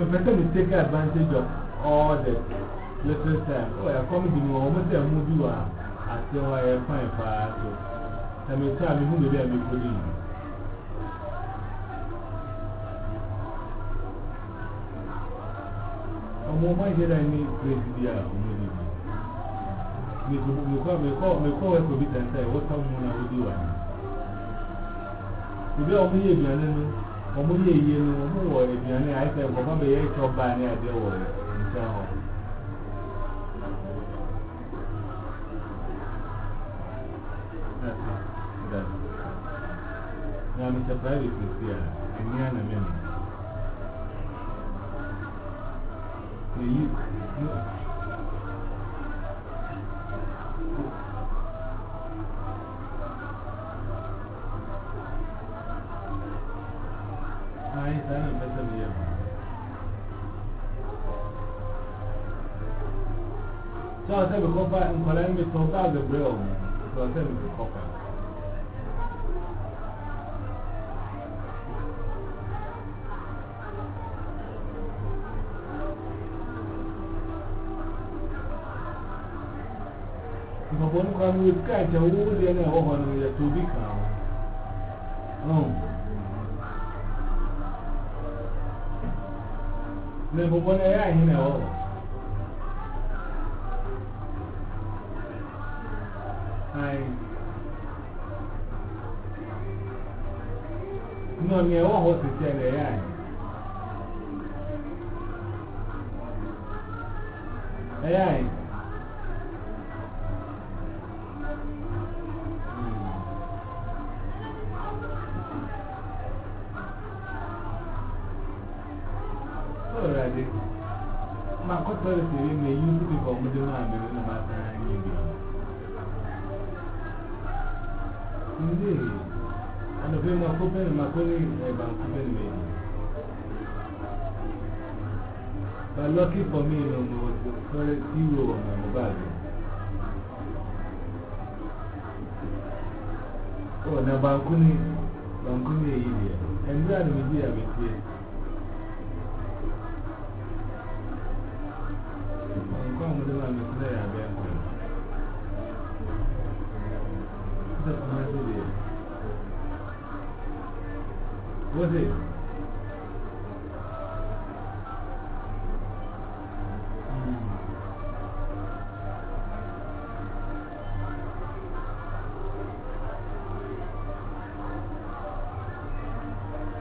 better we take advantage of all the little time. Oh, I come to you almost a movie ase wa yɛ fain paa so na mi a mi hu mi dɛ mi kuli yi. ɔmo ɔmo ayɛ dɛ ni grace bi a ɔmo di bi mi mi kɔ mi kɔ mi kɔ wɛ tobi tɛntɛn wɔtɔ mu na wodi wa ebi a ɔmo yɛ aduane no ɔmo yɛ yie no ɔmo wɔ aduane a ayɛ sɛ nkɔmɔ bɛ yɛ ɛtɔ baa ne Now, Mr. Private is here, and here in a minute. You, you, I don't know better than you. So I said, because I'm calling me because them is the copper. Nǹkan ní kan ní ká ìjà owó díẹ̀ náà wọ́n hàn ní ẹ̀tọ́ bí kan àwọn. Ní ìfọ̀fọ́ ní ẹ̀yà yìí náà wọ́n. No, near one horse is there, they are. They are. But lucky for me, you know, was the first hero of my body. Oh, na bankuni, bankuni èyí ni ẹ̀. we àdùnmí bí àmì tí ẹ̀. Ẹ̀kọ́ àwọn ọmọdé wà mí وزير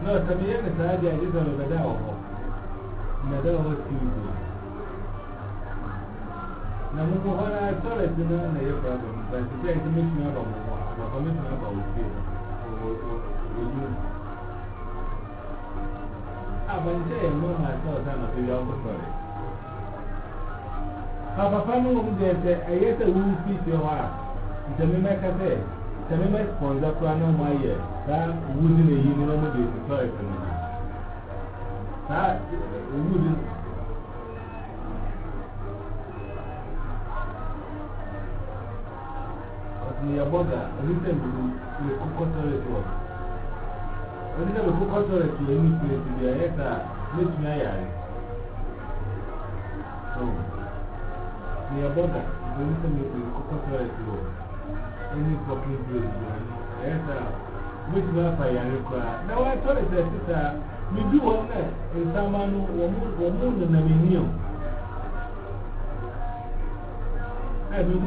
لا تبين سأدي أجهزة ببداوة بداوة السيوزي نمو هنا أكثر إذن أنا يفرق بس كده إذن مش نرى مطاعة وطمت نرى وكده papa no wɔn deɛ sɛ ɛyɛ sɛ wɔn fi fi hɔ a ntɛmi mɛka sɛ ntɛmi mɛ sponsor kora na wɔn ayɛ saa wood na eyi ne wɔn de esi toilet no saa wood. Niyaboga, onisẹ mbulu le koko toilet wọ. Onisẹ le koko toilet yẹ ni place bi a yẹ ta, ne tun yà yàrá. Me a bomber, the reason me with copper is low. Any fucking blade, yes, sir. Which now I am crying. Now I told it, sister, me do one night, and someone who won't know me knew. I mean,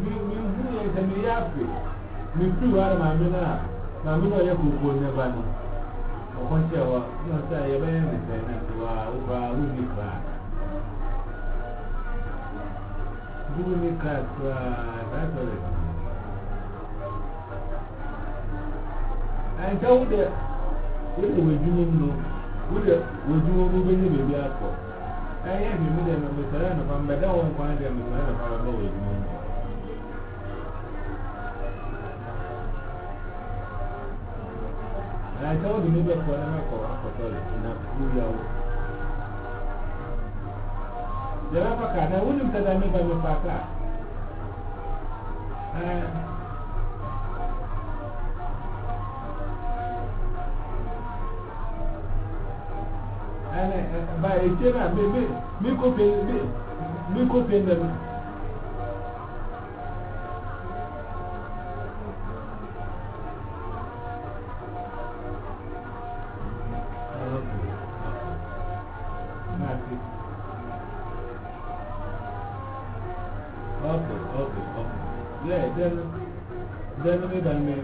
me, me, me, and me, happy. Me, free out of my mina. Now, me, I could go never know. 我关键我，那在也没没在那是吧？我把屋里看。Gumi kakwa Nazareth. Anka wode wode wadwuma mu no wode wadwuma mu bɛnyi baabi akɔ. Ɛyɛ mmimu deɛ no mesare anɔpa mbɛda wɔn kwan deɛ mesare anɔpa bɛba wɔ adwuma mu. Anka wode ne bɛkɔ na mɛkɔ akɔtɔre na kuyawo jẹba paka na ulim nim sẹdá mi ba mi paka ẹnẹ ba mi mi mi ko mi mi ko pe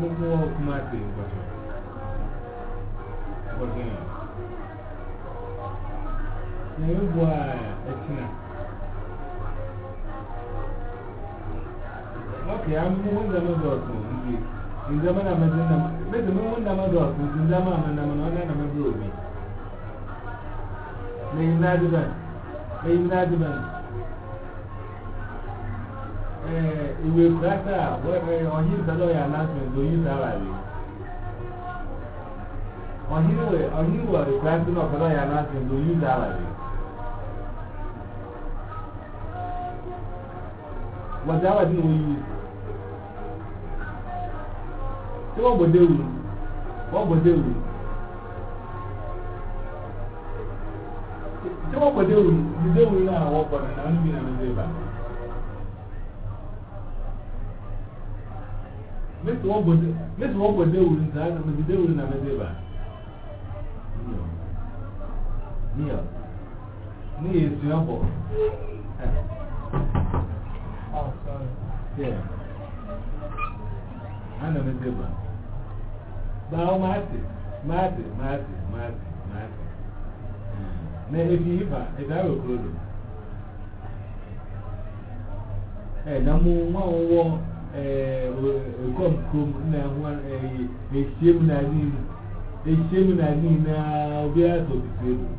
Mungu wa kumate mbato. Mbato ya. Na yubu wa etina. Ok, amu wanda mazo wako mbi. Nzama na mazo na Bezi mungu wanda mazo wako. Nzama na mazo wana na mazo Na inadiban. Na inadiban. iwe kurata ọhịrị sọlọ ya n'asịrị nke onye isi abalị ọhịrị wọrị kurata n'ọkọlọ ya n'asịrị nke onye isi abalị tí wọ́n gbòde wù wọ́n gbòde wù tí wọ́n gbòde wù dídé wù náà wọ́pọ̀ nínú àwọn Let's walk with the wood in time and the wood in another. Neil. Neil is na uncle. Oh, sorry. Yeah. Mm. I know the devil. Now, Marty, Marty, Marty, Marty, Marty. Now, nkọm kurom na ahụ ehyia mu n'adị nyinaa na mu na nyinaa na sọ bibire mu.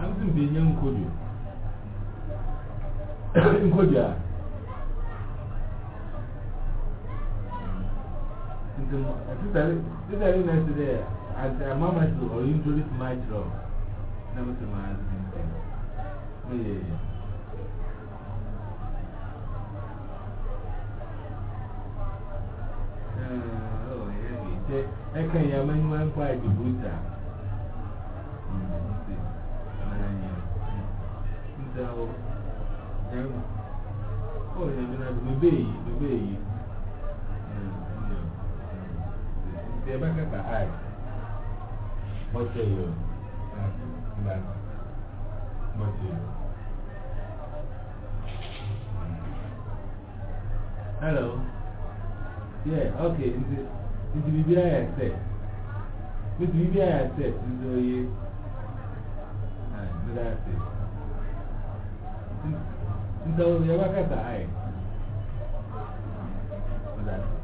Amụsị m nye nkodu. Nkodu a. Nti m titari titari na-esi dị a, amama si ọ introduce my Na m sị m ẹ kàn yà máa ń wá ń kọ́ àdìbò tà. Ndáwó, ẹ̀rù. Ó yẹ mi náà bèbè yìí, bèbè yìí. Ǹjẹ́ bá kàkà áì? Wọ́n tẹ̀ yọ̀. Bàbá. Hello? Yeah, okay. Nti bibi ayɛ sɛ. Nti bibi ayɛ sɛ nti oye. Nti ayɛ sɛ. Nti yɛ bɛ kasa ayɛ. Nti ayɛ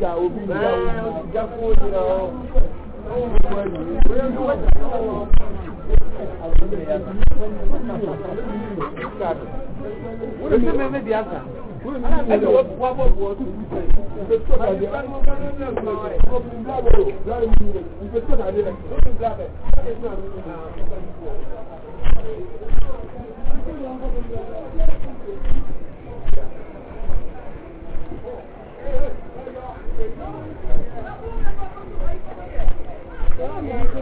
ga òbí ìjà ó ti já kó nira ọ Olu bɛ bɛ di a kan. Ɛdi wo wa bɔ bɔ tu. Ife tó ka di. Ife tó ka di dɛ. Thank you. Yeah, man.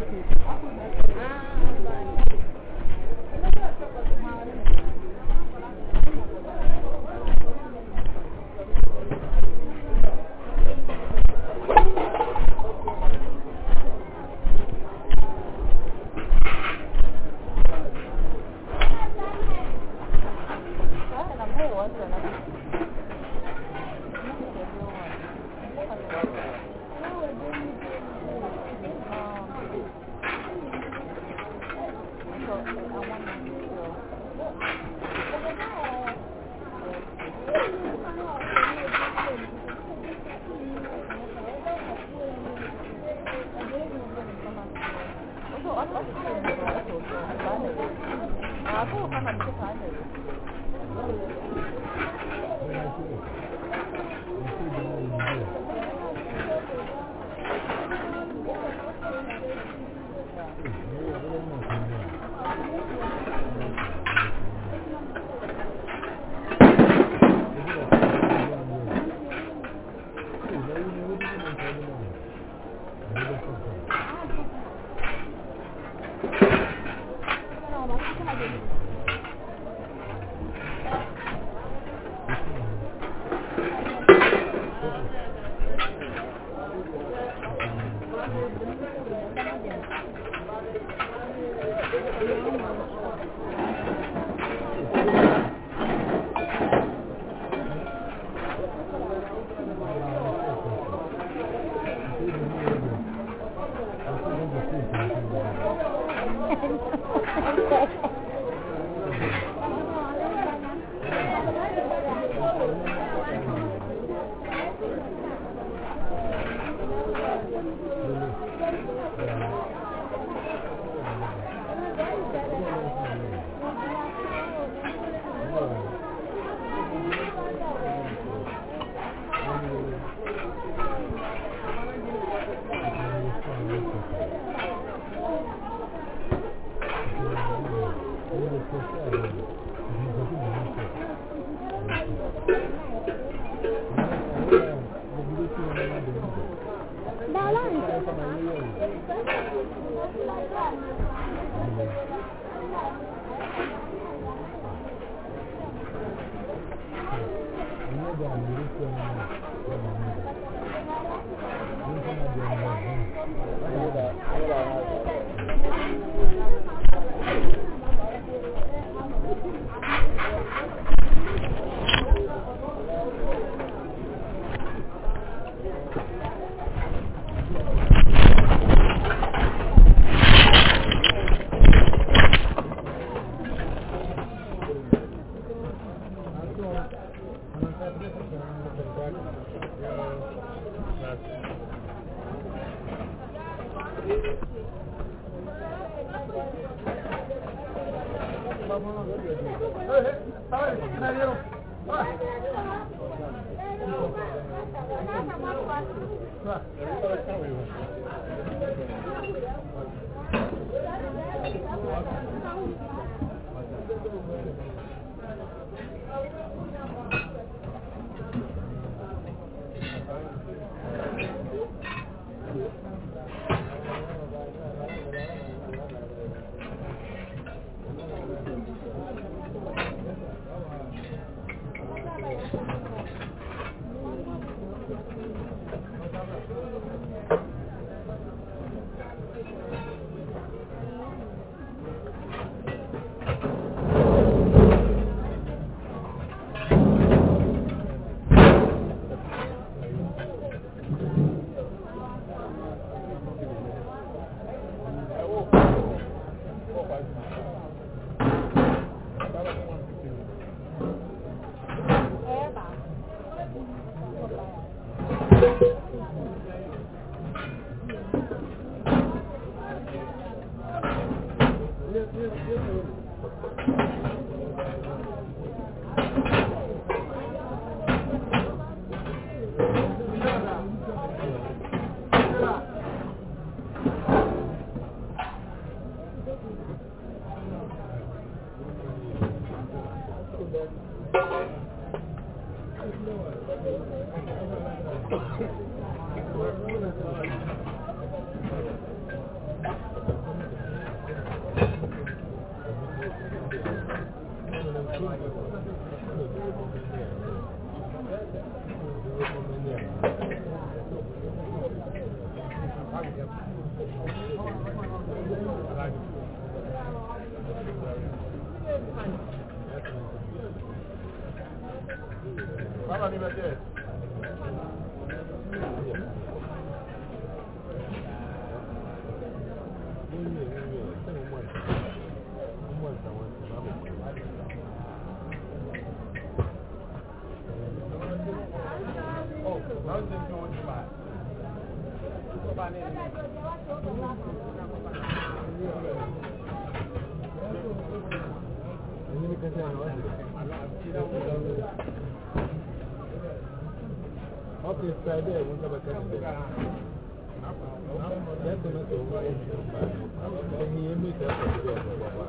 这台车我们怎么开的？啊，现在只能坐我这。啊，他也没啥本事，好吧。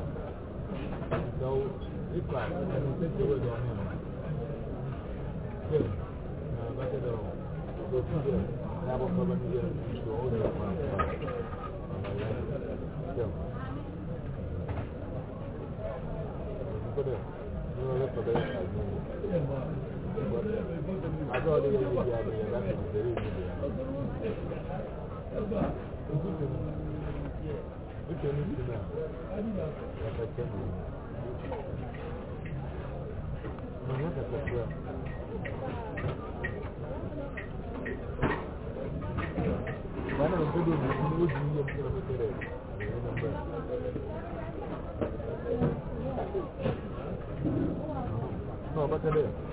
到这块，我们才坐到那嘛。行，啊，把这个东西，拿过来，拿过来，你坐到那块。啊，行。你过来，你过来，过来。No, but there.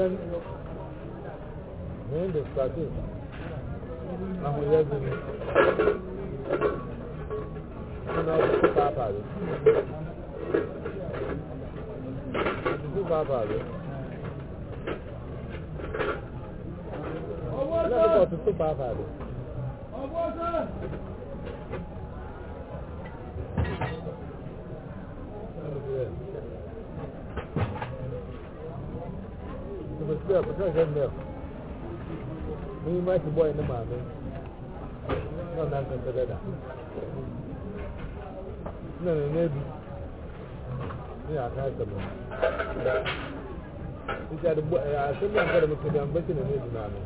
dan ne da sato na huyar zini suna su papa ne su papa ne ọwọ́ sọ́ọ̀ ọwọ́ sọ́ọ̀ Yeah. kòtò kòtò ẹ̀sẹ̀ ń bẹ̀ ní má ti bọ́ ẹni màmí náà náà nǹkan tẹ́lẹ̀ dà náà nínú ẹbí ní àká ẹsẹ̀ mọ́ àdúgbò ẹ̀ àṣẹ́lẹ̀ àǹkọ́ ẹ̀mí kẹ́lẹ́ sí nínú ẹbí màmí.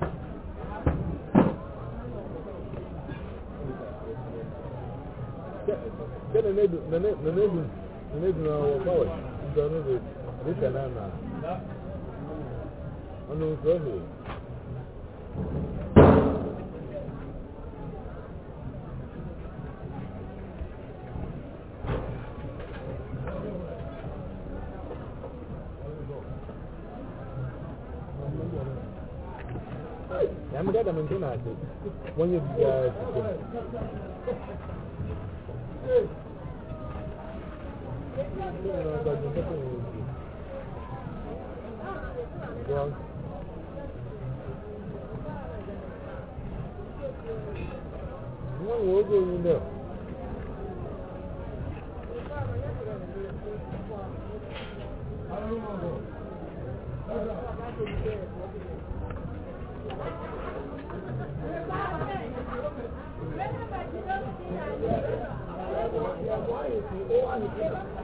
Kẹ́ni nínú ẹbí nínú ẹbí wọn wọ́n báwọ̀ ìjọ nínú ẹbí kẹ́ni náà náà. Anong gahi? Em gada mình thế nào chứ? When you guys... Thank you. wọ́n wò ó dé yín lẹ̀. Thank you.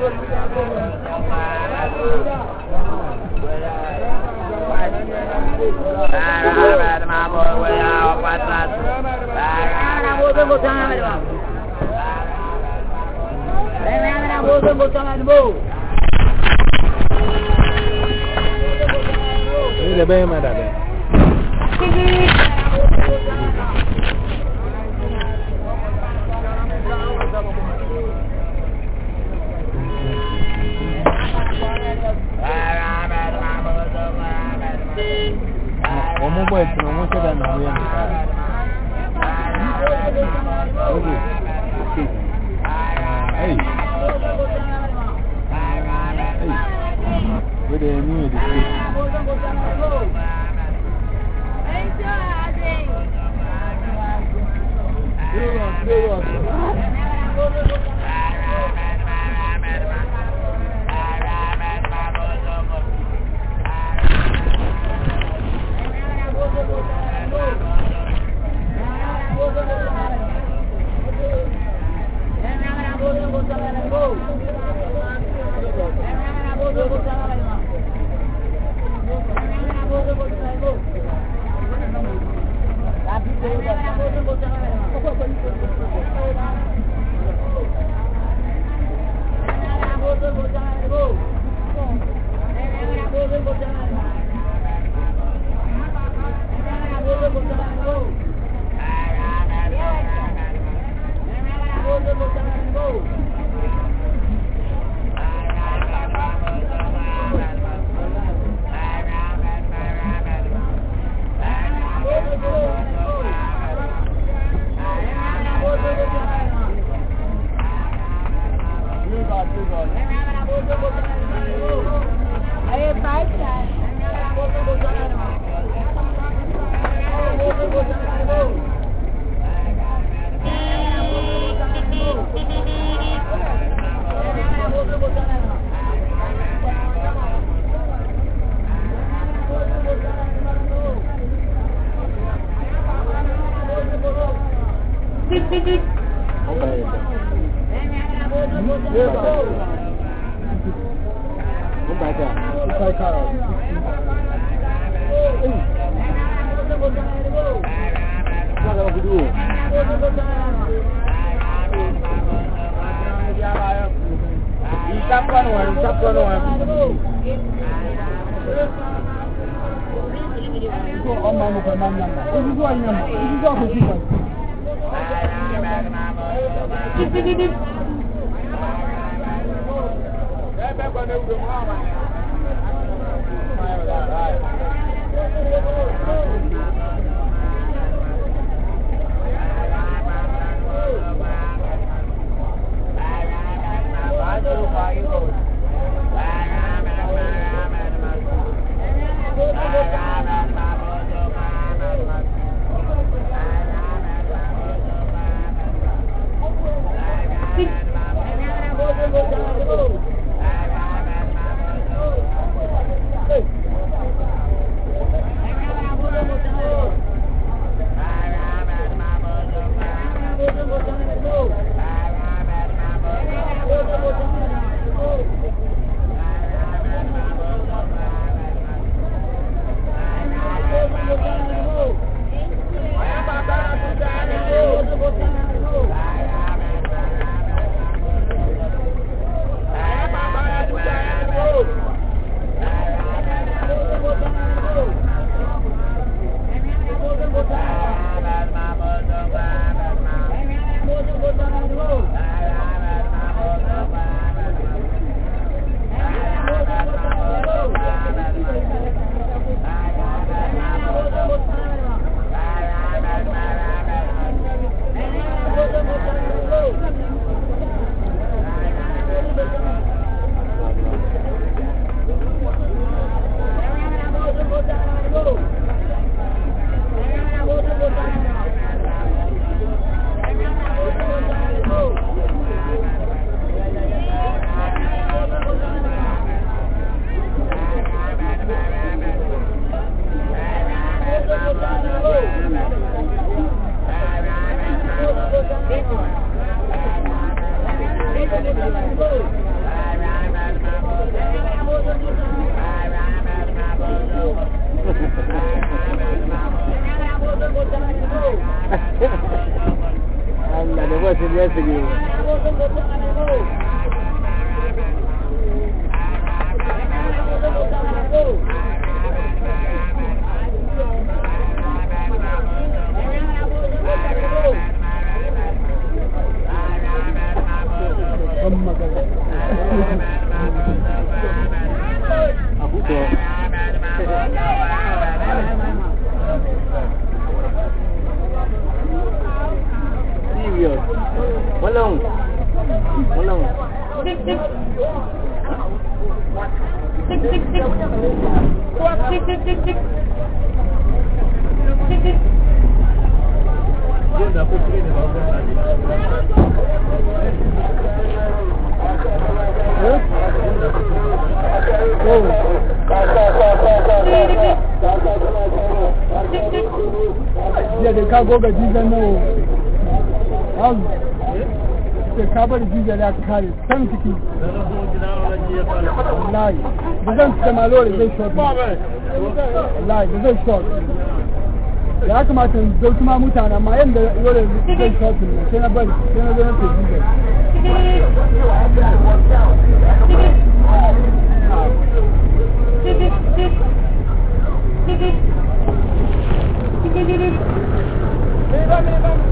Ini lebih mana deh? PMI et short is very short. Wallahi da zai short. Ya kamata in dauki ma mutane amma yadda yau zai short ne sai na bari sai na zo na tafi da. Thank you.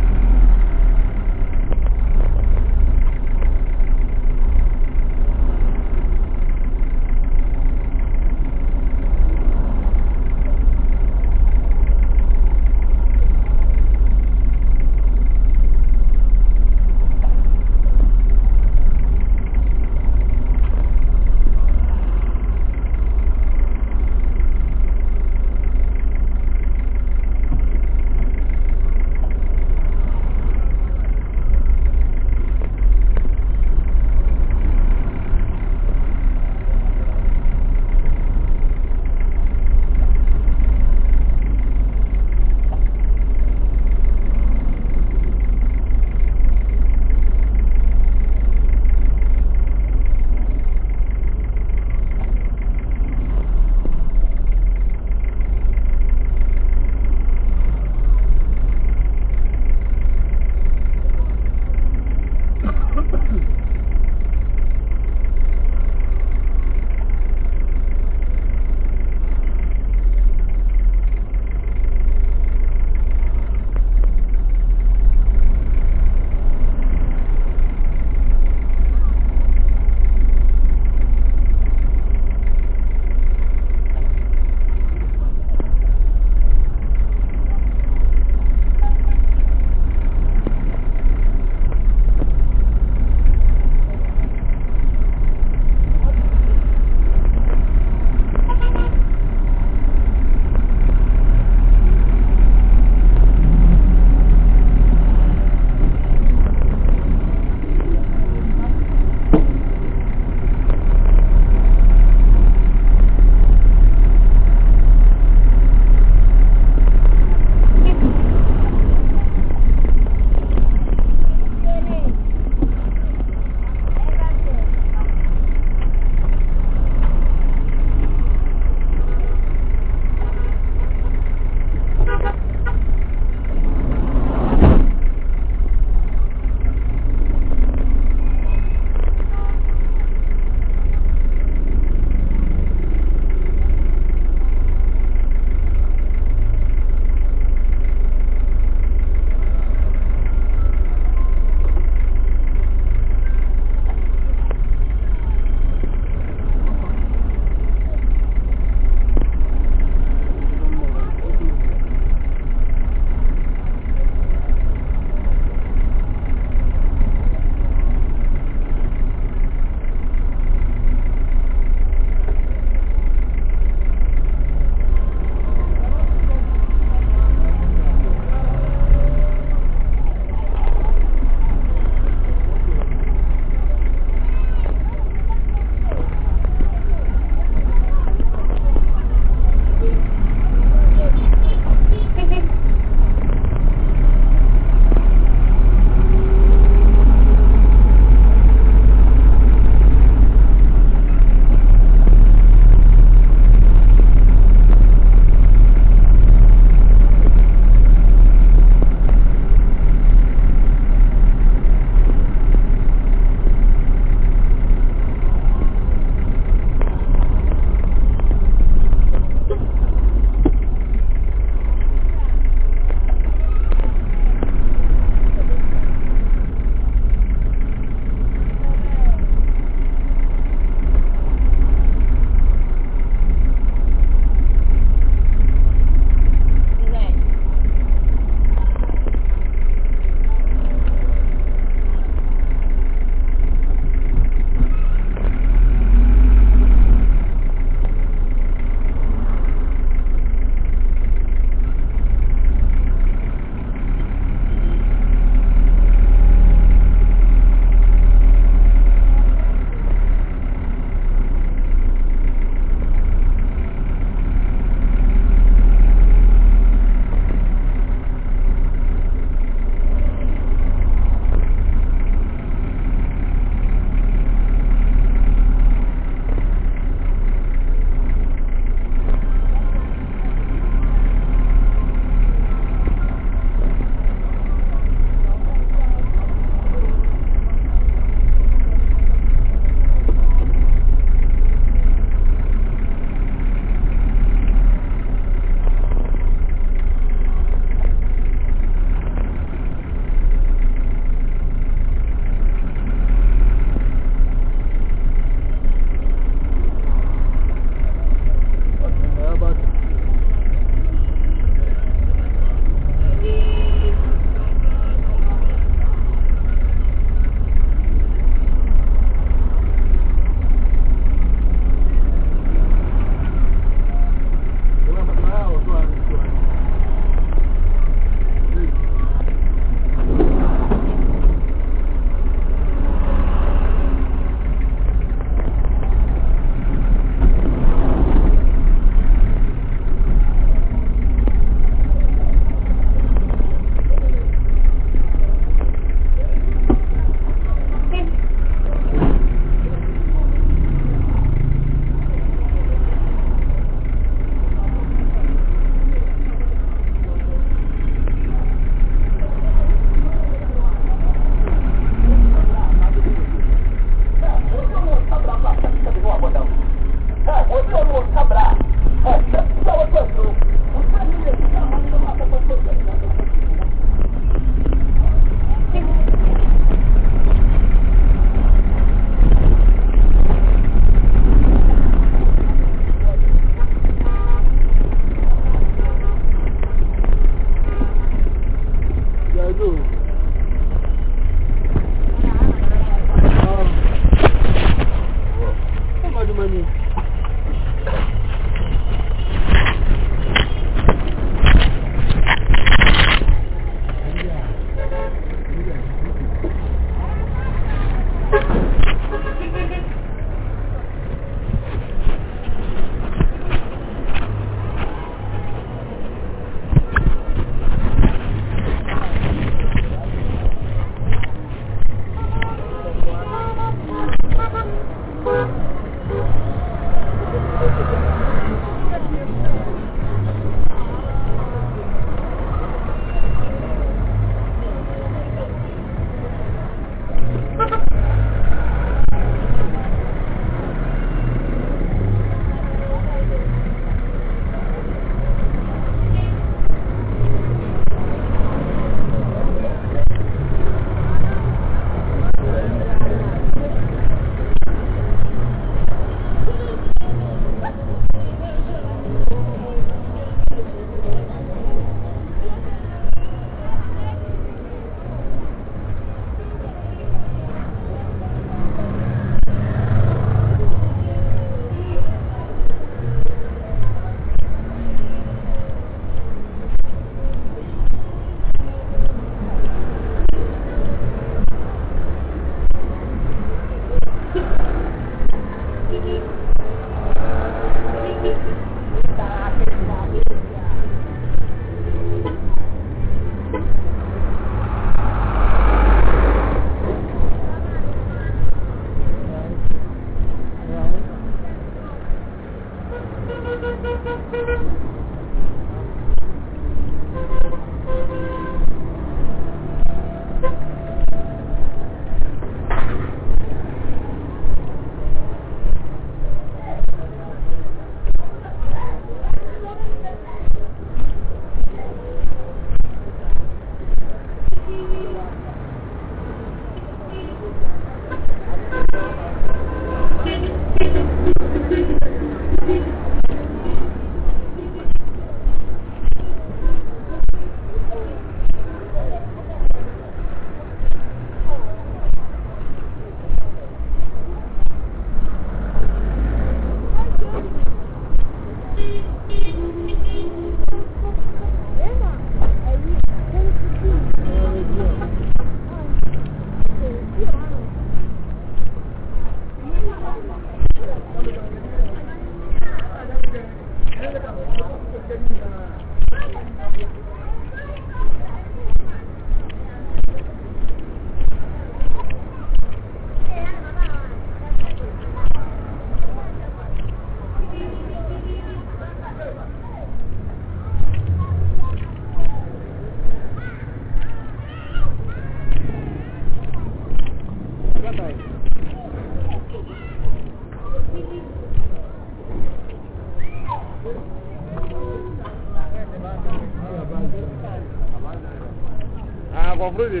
pra ver,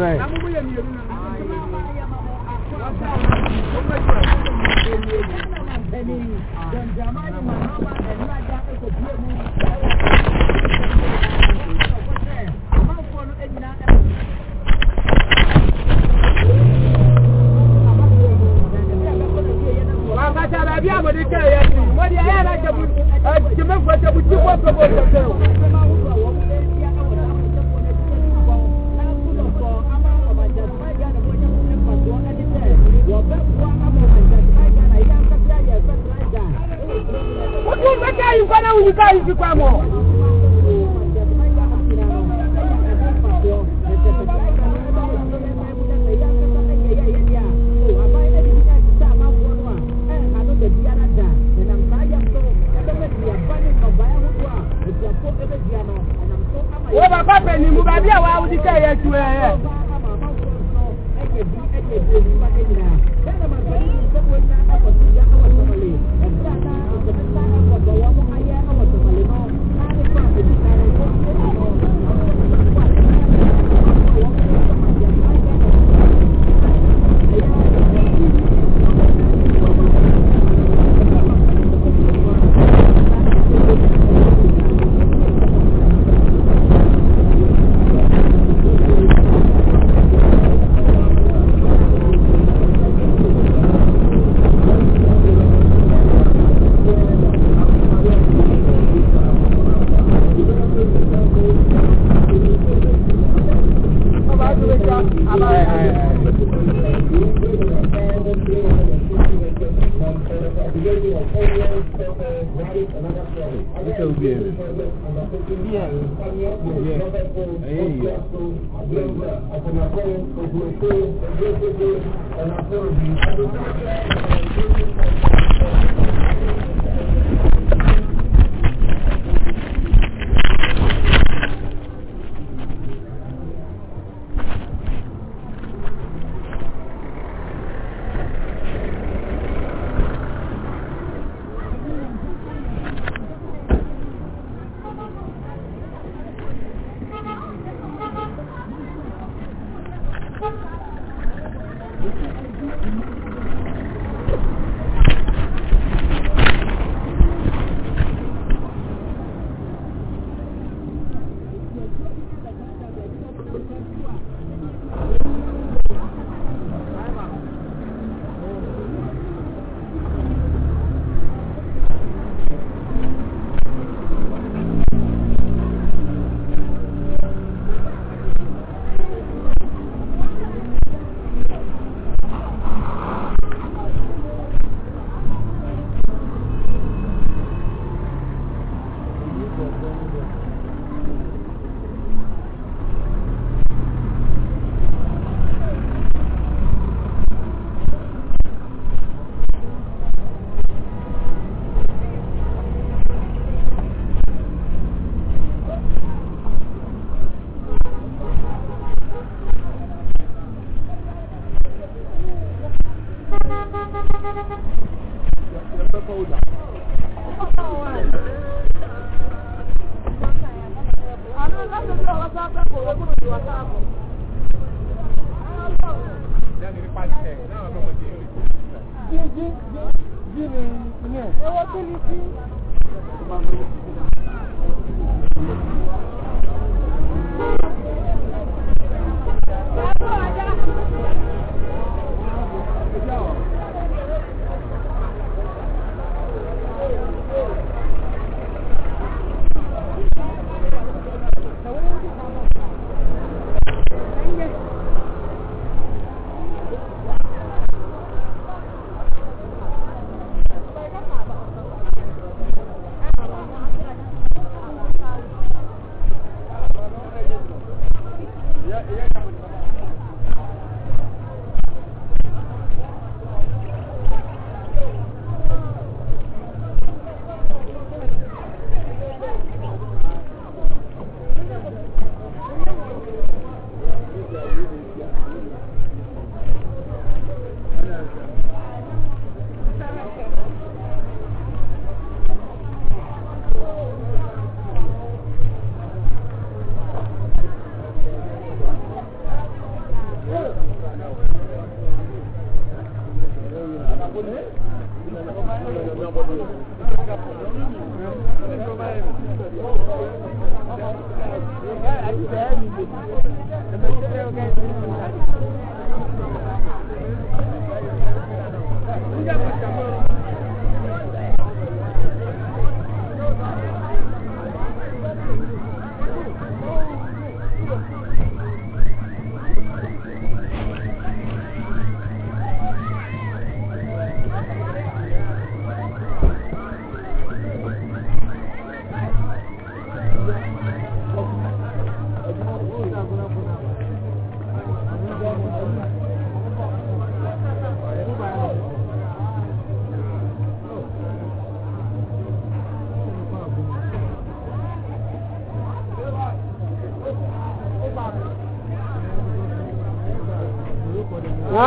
trae.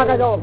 Chicago